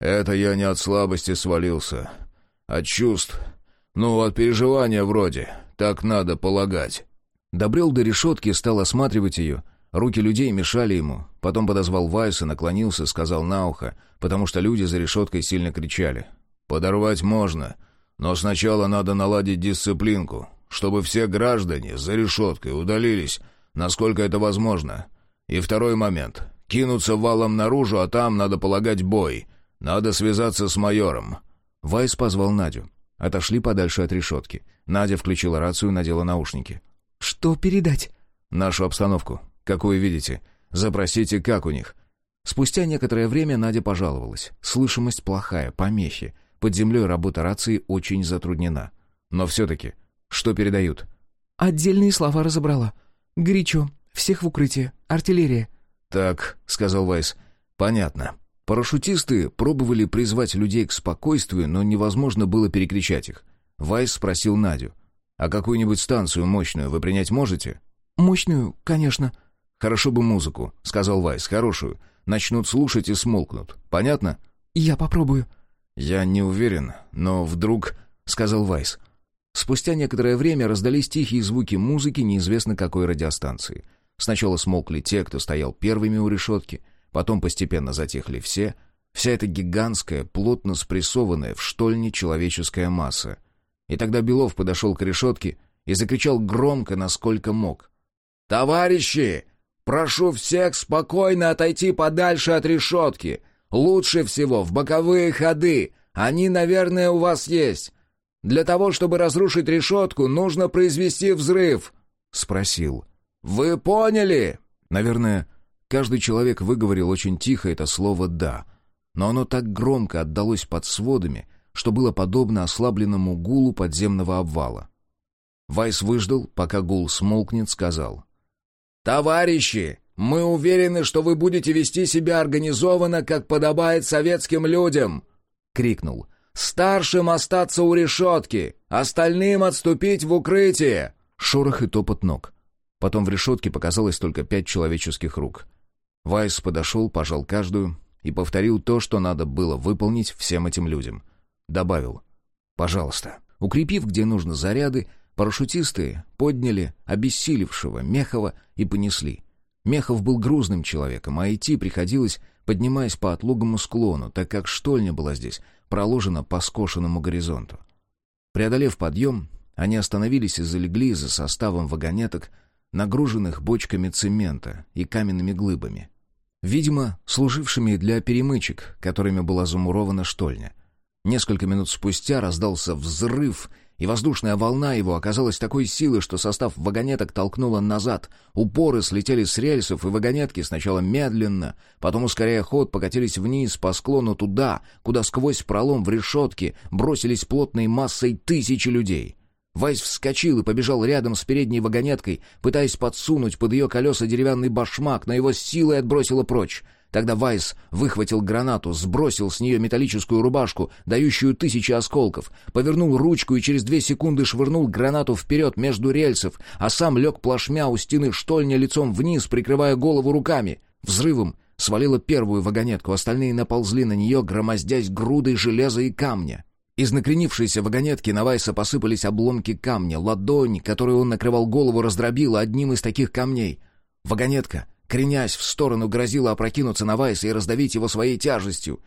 «Это я не от слабости свалился, от чувств. «Ну, от переживания вроде. Так надо полагать». Добрел до решетки, стал осматривать ее. Руки людей мешали ему. Потом подозвал Вайса, наклонился, сказал на ухо, потому что люди за решеткой сильно кричали. «Подорвать можно, но сначала надо наладить дисциплинку, чтобы все граждане за решеткой удалились, насколько это возможно. И второй момент. Кинуться валом наружу, а там, надо полагать, бой. Надо связаться с майором». Вайс позвал Надю. Отошли подальше от решетки. Надя включила рацию, надела наушники. «Что передать?» «Нашу обстановку. Какую видите. Запросите, как у них». Спустя некоторое время Надя пожаловалась. Слышимость плохая, помехи. Под землей работа рации очень затруднена. Но все-таки, что передают? «Отдельные слова разобрала. Горячо. Всех в укрытие. Артиллерия». «Так», — сказал Вайс. «Понятно. Парашютисты пробовали призвать людей к спокойствию, но невозможно было перекричать их. Вайс спросил Надю. «А какую-нибудь станцию мощную вы принять можете?» «Мощную, конечно». «Хорошо бы музыку», — сказал Вайс. «Хорошую. Начнут слушать и смолкнут. Понятно?» «Я попробую». «Я не уверен, но вдруг...» — сказал Вайс. Спустя некоторое время раздались тихие звуки музыки неизвестно какой радиостанции. Сначала смолкли те, кто стоял первыми у решетки, потом постепенно затихли все. Вся эта гигантская, плотно спрессованная в штольне человеческая масса. И тогда Белов подошел к решетке и закричал громко, насколько мог. «Товарищи, прошу всех спокойно отойти подальше от решетки. Лучше всего в боковые ходы. Они, наверное, у вас есть. Для того, чтобы разрушить решетку, нужно произвести взрыв», — спросил. «Вы поняли?» Наверное, каждый человек выговорил очень тихо это слово «да», но оно так громко отдалось под сводами, что было подобно ослабленному гулу подземного обвала. Вайс выждал, пока гул смолкнет, сказал. «Товарищи, мы уверены, что вы будете вести себя организованно, как подобает советским людям!» — крикнул. Старшим остаться у решетки, остальным отступить в укрытие!» Шорох и топот ног. Потом в решетке показалось только пять человеческих рук. Вайс подошел, пожал каждую и повторил то, что надо было выполнить всем этим людям. Добавил «Пожалуйста». Укрепив, где нужно, заряды, парашютисты подняли обессилевшего Мехова и понесли. Мехов был грузным человеком, а идти приходилось, поднимаясь по отлогому склону, так как штольня была здесь проложена по скошенному горизонту. Преодолев подъем, они остановились и залегли за составом вагонеток, нагруженных бочками цемента и каменными глыбами. Видимо, служившими для перемычек, которыми была замурована штольня. Несколько минут спустя раздался взрыв — и воздушная волна его оказалась такой силы, что состав вагонеток толкнуло назад. Упоры слетели с рельсов, и вагонетки сначала медленно, потом, ускоряя ход, покатились вниз по склону туда, куда сквозь пролом в решетке бросились плотной массой тысячи людей. Вайс вскочил и побежал рядом с передней вагонеткой, пытаясь подсунуть под ее колеса деревянный башмак, но его силой отбросило прочь. Тогда Вайс выхватил гранату, сбросил с нее металлическую рубашку, дающую тысячи осколков, повернул ручку и через две секунды швырнул гранату вперед между рельсов, а сам лег плашмя у стены штольня лицом вниз, прикрывая голову руками. Взрывом свалила первую вагонетку, остальные наползли на нее, громоздясь грудой железа и камня. Из накренившейся вагонетки на Вайса посыпались обломки камня, ладонь, которой он накрывал голову, раздробила одним из таких камней. Вагонетка кренясь в сторону, грозила опрокинуться на Вайса и раздавить его своей тяжестью.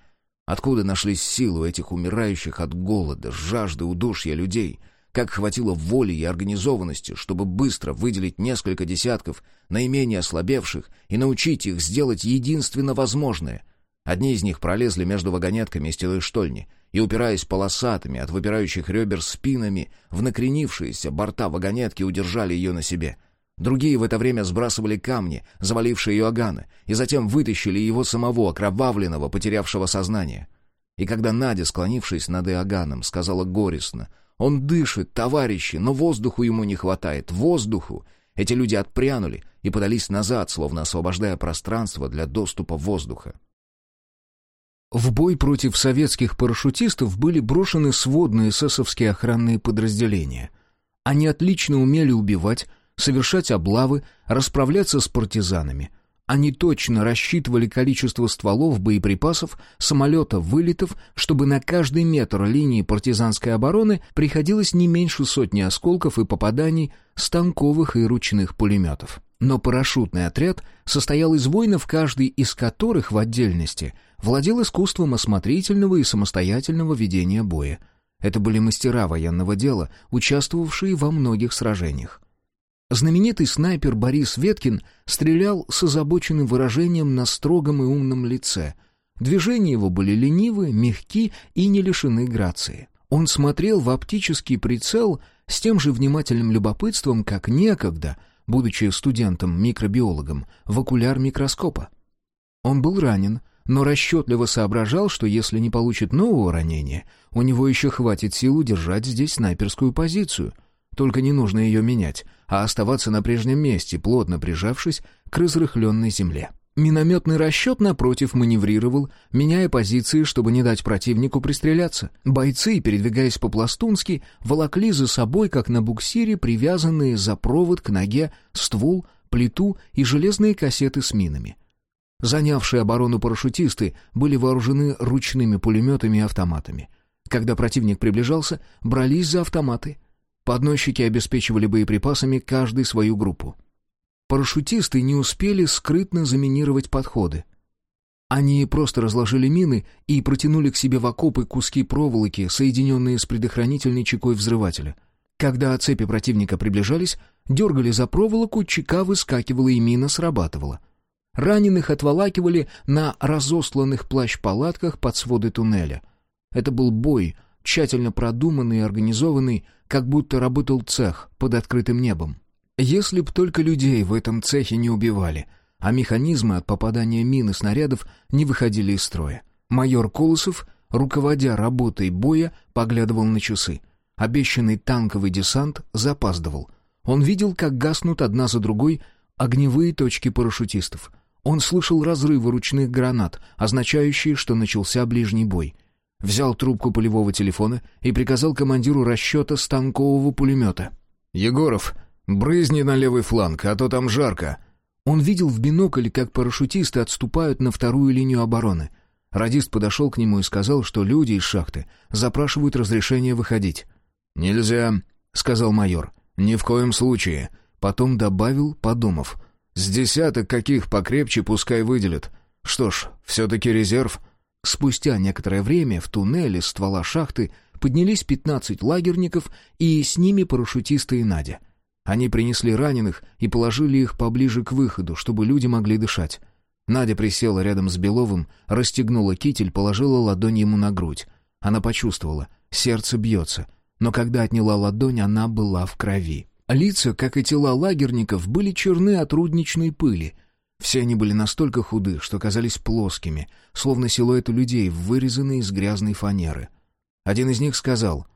Откуда нашлись силы этих умирающих от голода, жажды, удушья людей? Как хватило воли и организованности, чтобы быстро выделить несколько десятков наименее ослабевших и научить их сделать единственно возможное? Одни из них пролезли между вагонетками из штольни и, упираясь полосатыми от выпирающих ребер спинами, в накренившиеся борта вагонетки удержали ее на себе — Другие в это время сбрасывали камни, завалившие Иоганна, и затем вытащили его самого, окровавленного, потерявшего сознание. И когда Надя, склонившись над Иоганном, сказала горестно, «Он дышит, товарищи, но воздуху ему не хватает, воздуху!» Эти люди отпрянули и подались назад, словно освобождая пространство для доступа воздуха. В бой против советских парашютистов были брошены сводные эсэсовские охранные подразделения. Они отлично умели убивать, совершать облавы, расправляться с партизанами. Они точно рассчитывали количество стволов, боеприпасов, самолетов, вылетов, чтобы на каждый метр линии партизанской обороны приходилось не меньше сотни осколков и попаданий станковых и ручных пулеметов. Но парашютный отряд состоял из воинов, каждый из которых в отдельности владел искусством осмотрительного и самостоятельного ведения боя. Это были мастера военного дела, участвовавшие во многих сражениях. Знаменитый снайпер Борис Веткин стрелял с озабоченным выражением на строгом и умном лице. Движения его были ленивы, мягки и не лишены грации. Он смотрел в оптический прицел с тем же внимательным любопытством, как некогда, будучи студентом-микробиологом, в окуляр микроскопа. Он был ранен, но расчетливо соображал, что если не получит нового ранения, у него еще хватит сил удержать здесь снайперскую позицию — только не нужно ее менять, а оставаться на прежнем месте, плотно прижавшись к разрыхленной земле. Минометный расчет, напротив, маневрировал, меняя позиции, чтобы не дать противнику пристреляться. Бойцы, передвигаясь по-пластунски, волокли за собой, как на буксире, привязанные за провод к ноге ствол, плиту и железные кассеты с минами. Занявшие оборону парашютисты были вооружены ручными пулеметами и автоматами. Когда противник приближался, брались за автоматы. Подносчики обеспечивали боеприпасами каждый свою группу. Парашютисты не успели скрытно заминировать подходы. Они просто разложили мины и протянули к себе в окопы куски проволоки, соединенные с предохранительной чекой взрывателя. Когда цепи противника приближались, дергали за проволоку, чека выскакивала и мина срабатывала. Раненых отволакивали на разосланных плащ-палатках под своды туннеля. Это был бой, тщательно продуманный и организованный, как будто работал цех под открытым небом. Если б только людей в этом цехе не убивали, а механизмы от попадания мин и снарядов не выходили из строя. Майор Колосов, руководя работой боя, поглядывал на часы. Обещанный танковый десант запаздывал. Он видел, как гаснут одна за другой огневые точки парашютистов. Он слышал разрывы ручных гранат, означающие, что начался ближний бой. Взял трубку полевого телефона и приказал командиру расчета станкового пулемета. «Егоров, брызни на левый фланг, а то там жарко». Он видел в бинокль, как парашютисты отступают на вторую линию обороны. Радист подошел к нему и сказал, что люди из шахты запрашивают разрешение выходить. «Нельзя», — сказал майор. «Ни в коем случае». Потом добавил, подумав. С десяток каких покрепче пускай выделят. Что ж, все-таки резерв. Спустя некоторое время в туннеле ствола шахты поднялись пятнадцать лагерников и с ними парашютисты и Надя. Они принесли раненых и положили их поближе к выходу, чтобы люди могли дышать. Надя присела рядом с Беловым, расстегнула китель, положила ладонь ему на грудь. Она почувствовала, сердце бьется, но когда отняла ладонь, она была в крови. Лица, как и тела лагерников, были черны от рудничной пыли. Все они были настолько худы, что казались плоскими, словно силуэты людей, вырезанные из грязной фанеры. Один из них сказал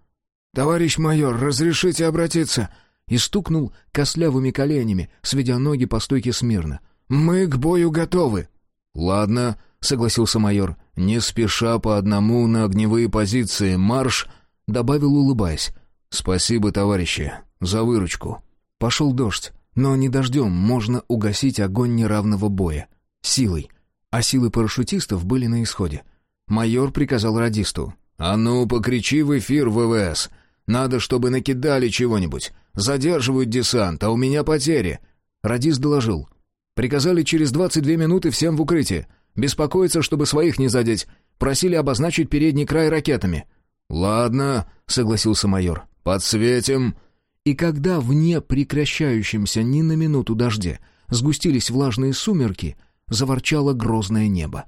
«Товарищ майор, разрешите обратиться?» и стукнул костлявыми коленями, сведя ноги по стойке смирно. «Мы к бою готовы!» «Ладно», — согласился майор, — «не спеша по одному на огневые позиции, марш!» — добавил, улыбаясь. «Спасибо, товарищи, за выручку». Пошел дождь, но не дождем можно угасить огонь неравного боя. Силой. А силы парашютистов были на исходе. Майор приказал радисту. «А ну, покричи в эфир ВВС. Надо, чтобы накидали чего-нибудь. Задерживают десант, а у меня потери». Радист доложил. «Приказали через 22 минуты всем в укрытие. Беспокоиться, чтобы своих не задеть. Просили обозначить передний край ракетами». «Ладно», — согласился майор. «Подсветим». И когда в непрекращающемся ни на минуту дожде сгустились влажные сумерки, заворчало грозное небо.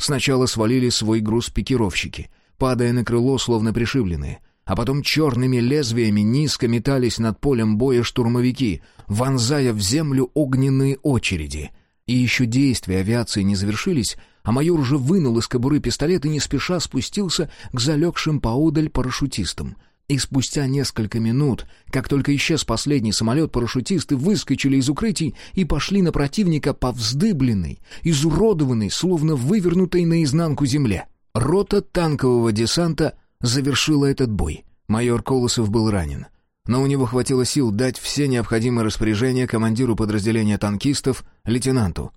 Сначала свалили свой груз пикировщики, падая на крыло, словно пришибленные, а потом черными лезвиями низко метались над полем боя штурмовики, вонзая в землю огненные очереди. И еще действия авиации не завершились, а майор уже вынул из кобуры пистолет и не спеша спустился к залегшим поодаль парашютистам — и спустя несколько минут, как только исчез последний самолет, парашютисты выскочили из укрытий и пошли на противника по вздыбленной, изуродованной, словно вывернутой наизнанку земле. Рота танкового десанта завершила этот бой. Майор Колосов был ранен. Но у него хватило сил дать все необходимые распоряжения командиру подразделения танкистов, лейтенанту.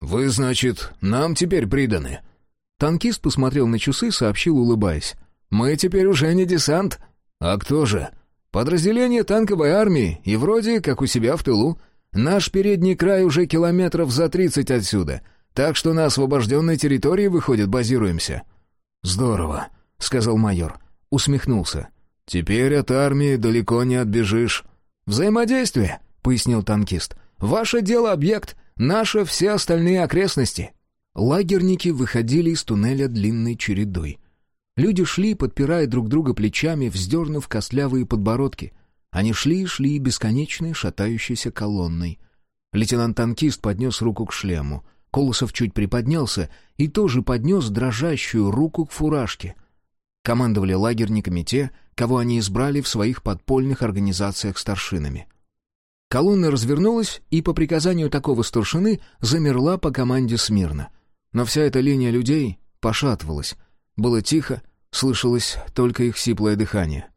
«Вы, значит, нам теперь приданы?» Танкист посмотрел на часы, сообщил, улыбаясь. «Мы теперь уже не десант». «А кто же?» «Подразделение танковой армии, и вроде как у себя в тылу. Наш передний край уже километров за тридцать отсюда, так что на освобожденной территории, выходит, базируемся». «Здорово», — сказал майор. Усмехнулся. «Теперь от армии далеко не отбежишь». «Взаимодействие», — пояснил танкист. «Ваше дело — объект, наше — все остальные окрестности». Лагерники выходили из туннеля длинной чередой — Люди шли, подпирая друг друга плечами, вздернув костлявые подбородки. Они шли и шли бесконечной шатающейся колонной. Лейтенант-танкист поднес руку к шлему. Колосов чуть приподнялся и тоже поднес дрожащую руку к фуражке. Командовали лагерниками те, кого они избрали в своих подпольных организациях старшинами. Колонна развернулась и по приказанию такого старшины замерла по команде смирно. Но вся эта линия людей пошатывалась, было тихо, слышалось только их сиплое дыхание.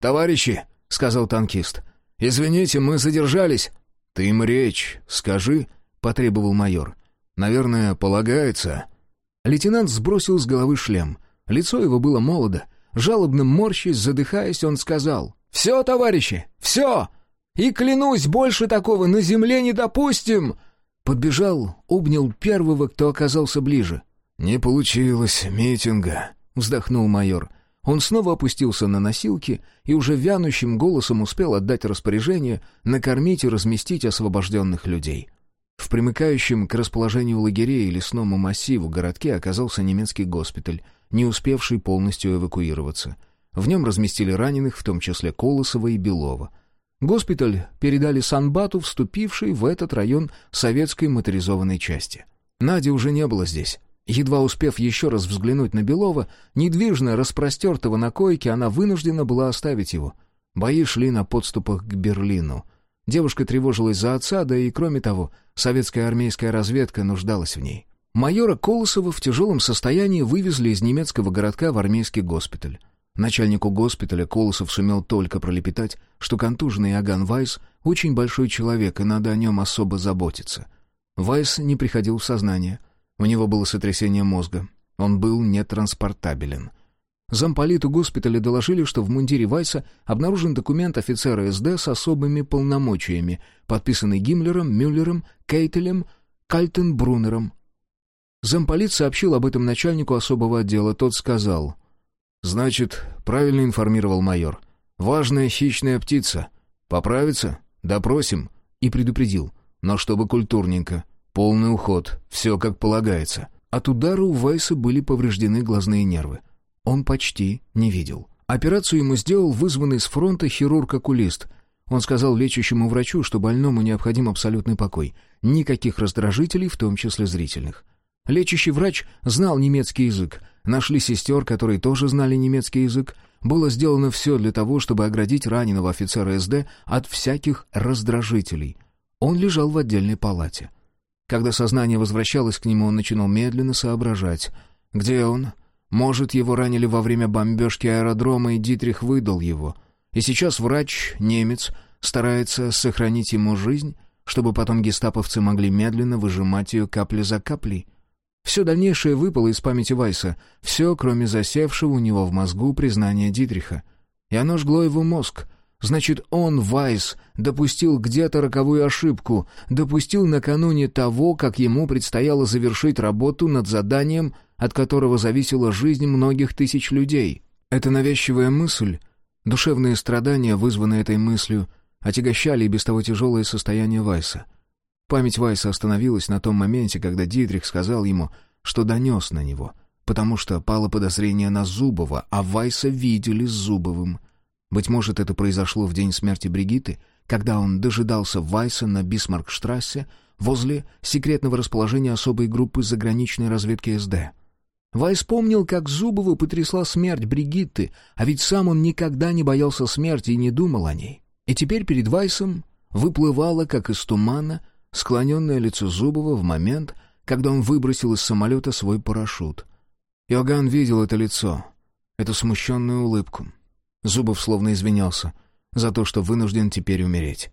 «Товарищи!» — сказал танкист. «Извините, мы задержались». «Ты им речь скажи», — потребовал майор. Наверное, полагается». Лейтенант сбросил с головы шлем. Лицо его было молодо. Жалобно морщись, задыхаясь, он сказал. «Все, товарищи, все! И клянусь, больше такого на земле не допустим!» Подбежал, обнял первого, кто оказался ближе. «Не получилось митинга», — вздохнул майор. Он снова опустился на носилки и уже вянущим голосом успел отдать распоряжение накормить и разместить освобожденных людей. В примыкающем к расположению лагерей лесному массиву городке оказался немецкий госпиталь, не успевший полностью эвакуироваться. В нем разместили раненых, в том числе Колосова и Белова. Госпиталь передали Санбату, вступившей в этот район советской моторизованной части. Нади уже не было здесь. Едва успев еще раз взглянуть на Белова, недвижно распростертого на койке, она вынуждена была оставить его. Бои шли на подступах к Берлину. Девушка тревожилась за отца, да и, кроме того, советская армейская разведка нуждалась в ней. Майора Колосова в тяжелом состоянии вывезли из немецкого городка в армейский госпиталь. Начальнику госпиталя Колосов сумел только пролепетать, что контуженный Иоганн Вайс очень большой человек, и надо о нем особо заботиться. Вайс не приходил в сознание — у него было сотрясение мозга. Он был нетранспортабелен. Замполиту госпиталя доложили, что в мундире Вайса обнаружен документ офицера СД с особыми полномочиями, подписанный Гиммлером, Мюллером, Кейтелем, Кальтенбруннером. Замполит сообщил об этом начальнику особого отдела. Тот сказал... «Значит, правильно информировал майор. Важная хищная птица. Поправится? Допросим?» И предупредил. «Но чтобы культурненько. Полный уход, все как полагается. От удара у Вайса были повреждены глазные нервы. Он почти не видел. Операцию ему сделал вызванный с фронта хирург-окулист. Он сказал лечащему врачу, что больному необходим абсолютный покой. Никаких раздражителей, в том числе зрительных. Лечащий врач знал немецкий язык. Нашли сестер, которые тоже знали немецкий язык. Было сделано все для того, чтобы оградить раненого офицера СД от всяких раздражителей. Он лежал в отдельной палате. Когда сознание возвращалось к нему, он начинал медленно соображать. Где он? Может, его ранили во время бомбежки аэродрома, и Дитрих выдал его. И сейчас врач, немец, старается сохранить ему жизнь, чтобы потом гестаповцы могли медленно выжимать ее капли за каплей. Все дальнейшее выпало из памяти Вайса, все, кроме засевшего у него в мозгу признания Дитриха. И оно жгло его мозг, Значит, он, Вайс, допустил где-то роковую ошибку, допустил накануне того, как ему предстояло завершить работу над заданием, от которого зависела жизнь многих тысяч людей. Эта навязчивая мысль, душевные страдания, вызванные этой мыслью, отягощали и без того тяжелое состояние Вайса. Память Вайса остановилась на том моменте, когда Дитрих сказал ему, что донес на него, потому что пало подозрение на Зубова, а Вайса видели с Зубовым — быть может, это произошло в день смерти Бригиты, когда он дожидался Вайса на Бисмаркштрассе возле секретного расположения особой группы заграничной разведки СД. Вайс помнил, как Зубова потрясла смерть Бригитты, а ведь сам он никогда не боялся смерти и не думал о ней. И теперь перед Вайсом выплывало, как из тумана, склоненное лицо Зубова в момент, когда он выбросил из самолета свой парашют. Иоганн видел это лицо, эту смущенную улыбку, Зубов словно извинялся за то, что вынужден теперь умереть.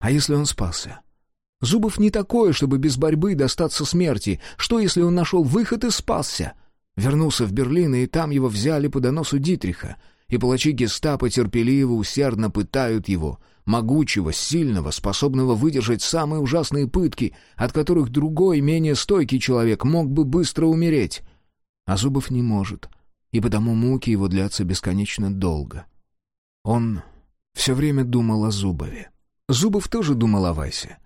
А если он спасся? Зубов не такое, чтобы без борьбы достаться смерти. Что, если он нашел выход и спасся? Вернулся в Берлин, и там его взяли по доносу Дитриха, и палачи гестапо терпеливо, усердно пытают его, могучего, сильного, способного выдержать самые ужасные пытки, от которых другой, менее стойкий человек мог бы быстро умереть. А Зубов не может — и потому муки его длятся бесконечно долго. Он все время думал о Зубове. Зубов тоже думал о Васе.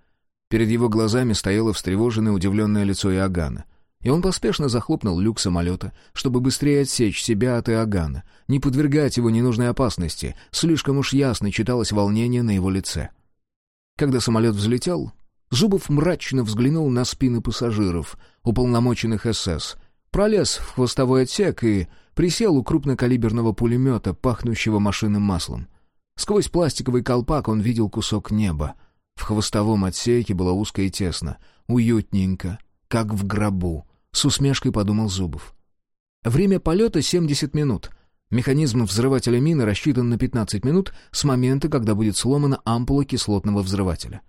Перед его глазами стояло встревоженное, удивленное лицо Иоганна, и он поспешно захлопнул люк самолета, чтобы быстрее отсечь себя от Иоганна, не подвергать его ненужной опасности, слишком уж ясно читалось волнение на его лице. Когда самолет взлетел, Зубов мрачно взглянул на спины пассажиров, уполномоченных СС, пролез в хвостовой отсек и Присел у крупнокалиберного пулемета, пахнущего машинным маслом. Сквозь пластиковый колпак он видел кусок неба. В хвостовом отсеке было узко и тесно, уютненько, как в гробу. С усмешкой подумал Зубов. Время полета 70 минут. Механизм взрывателя мины рассчитан на 15 минут с момента, когда будет сломана ампула кислотного взрывателя.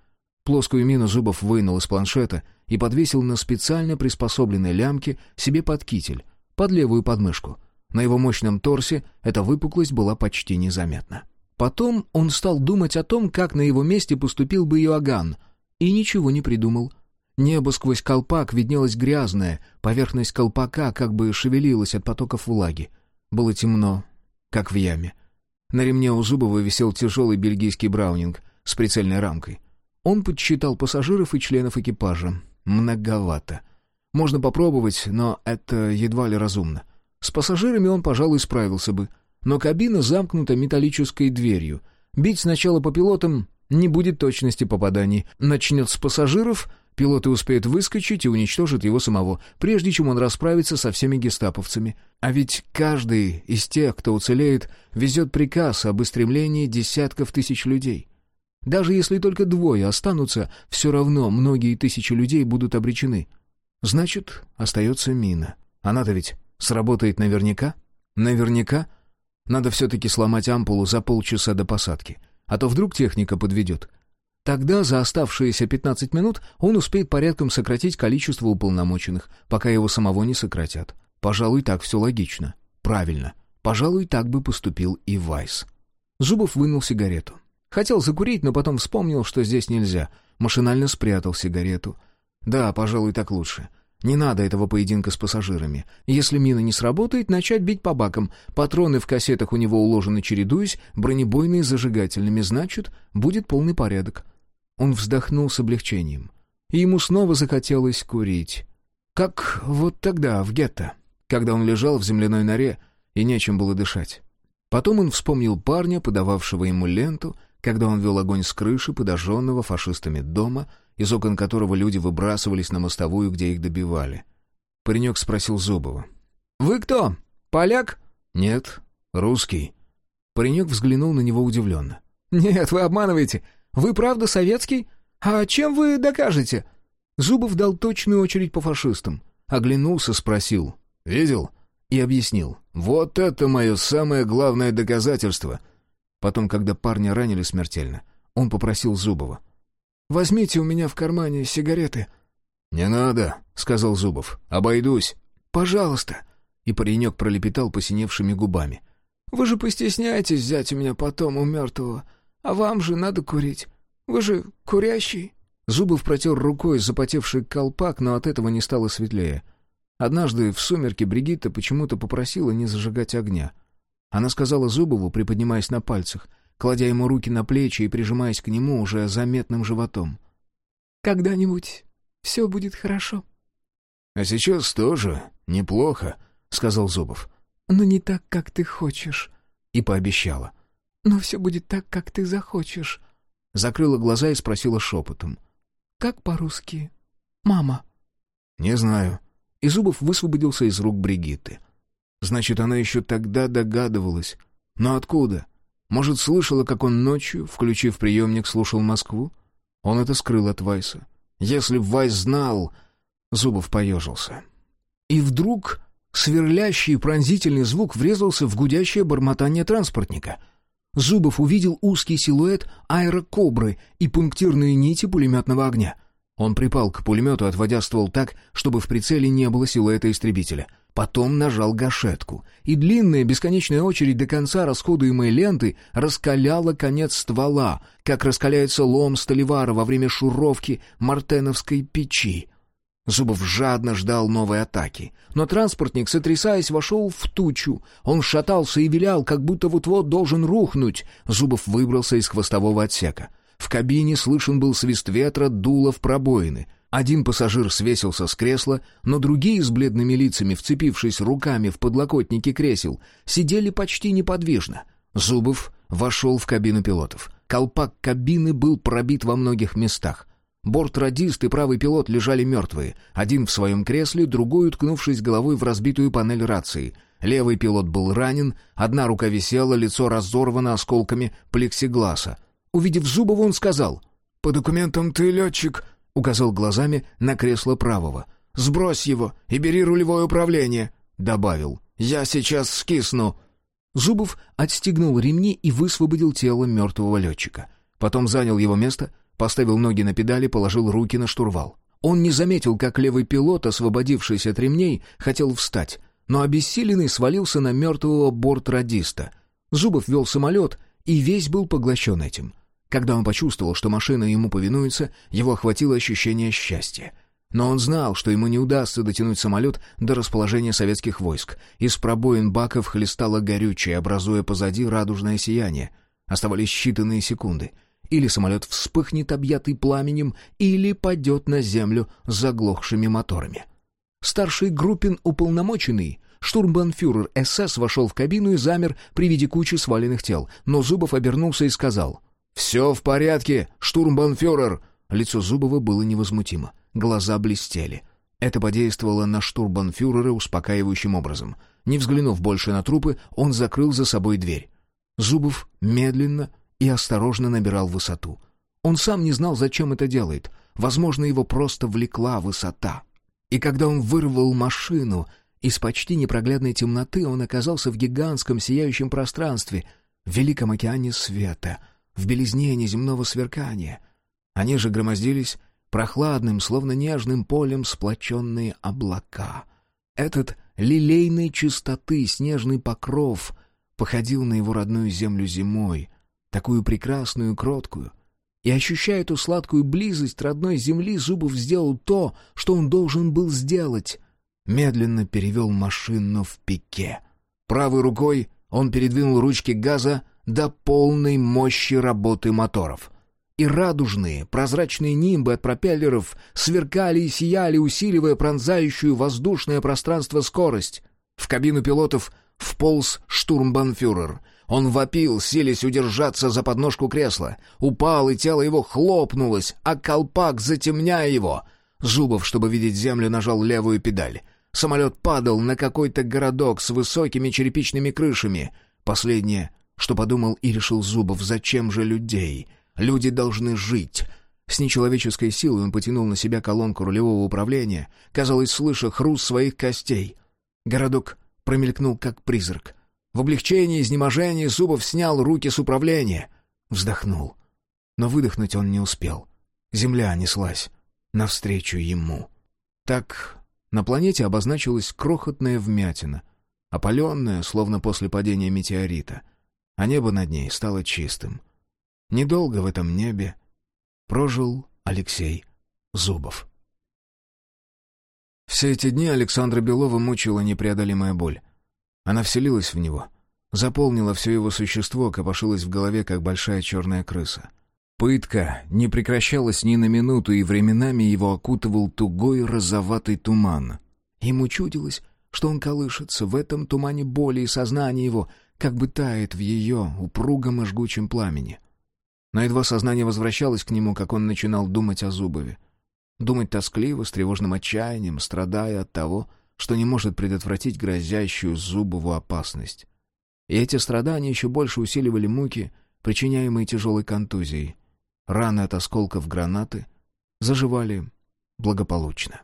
Плоскую мину Зубов вынул из планшета и подвесил на специально приспособленной лямке себе под китель, под левую подмышку. На его мощном торсе эта выпуклость была почти незаметна. Потом он стал думать о том, как на его месте поступил бы Иоганн, и ничего не придумал. Небо сквозь колпак виднелось грязное, поверхность колпака как бы шевелилась от потоков влаги. Было темно, как в яме. На ремне у Зубова висел тяжелый бельгийский браунинг с прицельной рамкой. Он подсчитал пассажиров и членов экипажа. Многовато. Можно попробовать, но это едва ли разумно. С пассажирами он, пожалуй, справился бы. Но кабина замкнута металлической дверью. Бить сначала по пилотам не будет точности попаданий. Начнет с пассажиров, пилоты успеют выскочить и уничтожат его самого, прежде чем он расправится со всеми гестаповцами. А ведь каждый из тех, кто уцелеет, везет приказ об истреблении десятков тысяч людей. Даже если только двое останутся, все равно многие тысячи людей будут обречены. Значит, остается мина. Она-то ведь сработает наверняка? Наверняка? Надо все-таки сломать ампулу за полчаса до посадки. А то вдруг техника подведет. Тогда за оставшиеся 15 минут он успеет порядком сократить количество уполномоченных, пока его самого не сократят. Пожалуй, так все логично. Правильно. Пожалуй, так бы поступил и Вайс. Зубов вынул сигарету. Хотел закурить, но потом вспомнил, что здесь нельзя. Машинально спрятал сигарету. Да, пожалуй, так лучше. Не надо этого поединка с пассажирами. Если мина не сработает, начать бить по бакам. Патроны в кассетах у него уложены чередуясь, бронебойные зажигательными, значит, будет полный порядок. Он вздохнул с облегчением. И ему снова захотелось курить. Как вот тогда, в гетто, когда он лежал в земляной норе и нечем было дышать. Потом он вспомнил парня, подававшего ему ленту, когда он вел огонь с крыши подожженного фашистами дома, из окон которого люди выбрасывались на мостовую, где их добивали. Паренек спросил Зубова. «Вы кто? Поляк?» «Нет, русский». Паренек взглянул на него удивленно. «Нет, вы обманываете. Вы правда советский? А чем вы докажете?» Зубов дал точную очередь по фашистам. Оглянулся, спросил. «Видел?» И объяснил. «Вот это мое самое главное доказательство — Потом, когда парня ранили смертельно, он попросил Зубова. «Возьмите у меня в кармане сигареты». «Не надо», — сказал Зубов. «Обойдусь». «Пожалуйста». И паренек пролепетал посиневшими губами. «Вы же постесняетесь взять у меня потом у мертвого. А вам же надо курить. Вы же курящий». Зубов протер рукой запотевший колпак, но от этого не стало светлее. Однажды в сумерке Бригитта почему-то попросила не зажигать огня — она сказала Зубову, приподнимаясь на пальцах, кладя ему руки на плечи и прижимаясь к нему уже заметным животом. «Когда-нибудь все будет хорошо». «А сейчас тоже неплохо», — сказал Зубов. «Но не так, как ты хочешь», — и пообещала. «Но все будет так, как ты захочешь». Закрыла глаза и спросила шепотом. «Как по-русски? Мама?» «Не знаю». И Зубов высвободился из рук Бригитты. Значит, она еще тогда догадывалась. Но откуда? Может, слышала, как он ночью, включив приемник, слушал Москву? Он это скрыл от Вайса. Если б Вайс знал... Зубов поежился. И вдруг сверлящий и пронзительный звук врезался в гудящее бормотание транспортника. Зубов увидел узкий силуэт аэрокобры и пунктирные нити пулеметного огня. Он припал к пулемету, отводя ствол так, чтобы в прицеле не было силуэта истребителя — Потом нажал гашетку, и длинная бесконечная очередь до конца расходуемой ленты раскаляла конец ствола, как раскаляется лом столевара во время шуровки мартеновской печи. Зубов жадно ждал новой атаки. Но транспортник, сотрясаясь, вошел в тучу. Он шатался и вилял, как будто вот-вот должен рухнуть. Зубов выбрался из хвостового отсека. В кабине слышен был свист ветра, дуло в пробоины. Один пассажир свесился с кресла, но другие с бледными лицами, вцепившись руками в подлокотники кресел, сидели почти неподвижно. Зубов вошел в кабину пилотов. Колпак кабины был пробит во многих местах. Борт-радист и правый пилот лежали мертвые, один в своем кресле, другой уткнувшись головой в разбитую панель рации. Левый пилот был ранен, одна рука висела, лицо разорвано осколками плексигласа. Увидев Зубова, он сказал, «По документам ты летчик», указал глазами на кресло правого. «Сбрось его и бери рулевое управление», — добавил. «Я сейчас скисну». Зубов отстегнул ремни и высвободил тело мертвого летчика. Потом занял его место, поставил ноги на педали, положил руки на штурвал. Он не заметил, как левый пилот, освободившись от ремней, хотел встать, но обессиленный свалился на мертвого бортрадиста. Зубов вел самолет, и весь был поглощен этим. Когда он почувствовал, что машина ему повинуется, его охватило ощущение счастья. Но он знал, что ему не удастся дотянуть самолет до расположения советских войск. Из пробоин баков хлестало горючее, образуя позади радужное сияние. Оставались считанные секунды. Или самолет вспыхнет, объятый пламенем, или падет на землю с заглохшими моторами. Старший Группин уполномоченный, штурмбанфюрер СС вошел в кабину и замер при виде кучи сваленных тел, но Зубов обернулся и сказал «Все в порядке, штурмбанфюрер!» Лицо Зубова было невозмутимо, глаза блестели. Это подействовало на штурмбанфюрера успокаивающим образом. Не взглянув больше на трупы, он закрыл за собой дверь. Зубов медленно и осторожно набирал высоту. Он сам не знал, зачем это делает. Возможно, его просто влекла высота. И когда он вырвал машину из почти непроглядной темноты, он оказался в гигантском сияющем пространстве, в великом океане света, в белизне неземного сверкания. Они же громоздились прохладным, словно нежным полем сплоченные облака. Этот лилейной чистоты снежный покров походил на его родную землю зимой, такую прекрасную, кроткую, и, ощущая эту сладкую близость родной земли, Зубов сделал то, что он должен был сделать. Медленно перевел машину в пике. Правой рукой он передвинул ручки газа до полной мощи работы моторов. И радужные, прозрачные нимбы от пропеллеров сверкали и сияли, усиливая пронзающую воздушное пространство скорость. В кабину пилотов вполз штурмбанфюрер — он вопил, силясь удержаться за подножку кресла. Упал, и тело его хлопнулось, а колпак, затемняя его. Зубов, чтобы видеть землю, нажал левую педаль. Самолет падал на какой-то городок с высокими черепичными крышами. Последнее, что подумал и решил Зубов, зачем же людей? Люди должны жить. С нечеловеческой силой он потянул на себя колонку рулевого управления, казалось, слыша хруст своих костей. Городок промелькнул, как призрак. В облегчении, изнеможении Зубов снял руки с управления. Вздохнул. Но выдохнуть он не успел. Земля неслась навстречу ему. Так на планете обозначилась крохотная вмятина, опаленная, словно после падения метеорита, а небо над ней стало чистым. Недолго в этом небе прожил Алексей Зубов. Все эти дни Александра Белова мучила непреодолимая боль. Она вселилась в него, заполнила все его существо, копошилась в голове, как большая черная крыса. Пытка не прекращалась ни на минуту, и временами его окутывал тугой розоватый туман. Ему чудилось, что он колышется в этом тумане боли, и сознание его как бы тает в ее упругом и жгучем пламени. Но едва сознание возвращалось к нему, как он начинал думать о Зубове. Думать тоскливо, с тревожным отчаянием, страдая от того, что не может предотвратить грозящую Зубову опасность. И эти страдания еще больше усиливали муки, причиняемые тяжелой контузией. Раны от осколков гранаты заживали благополучно.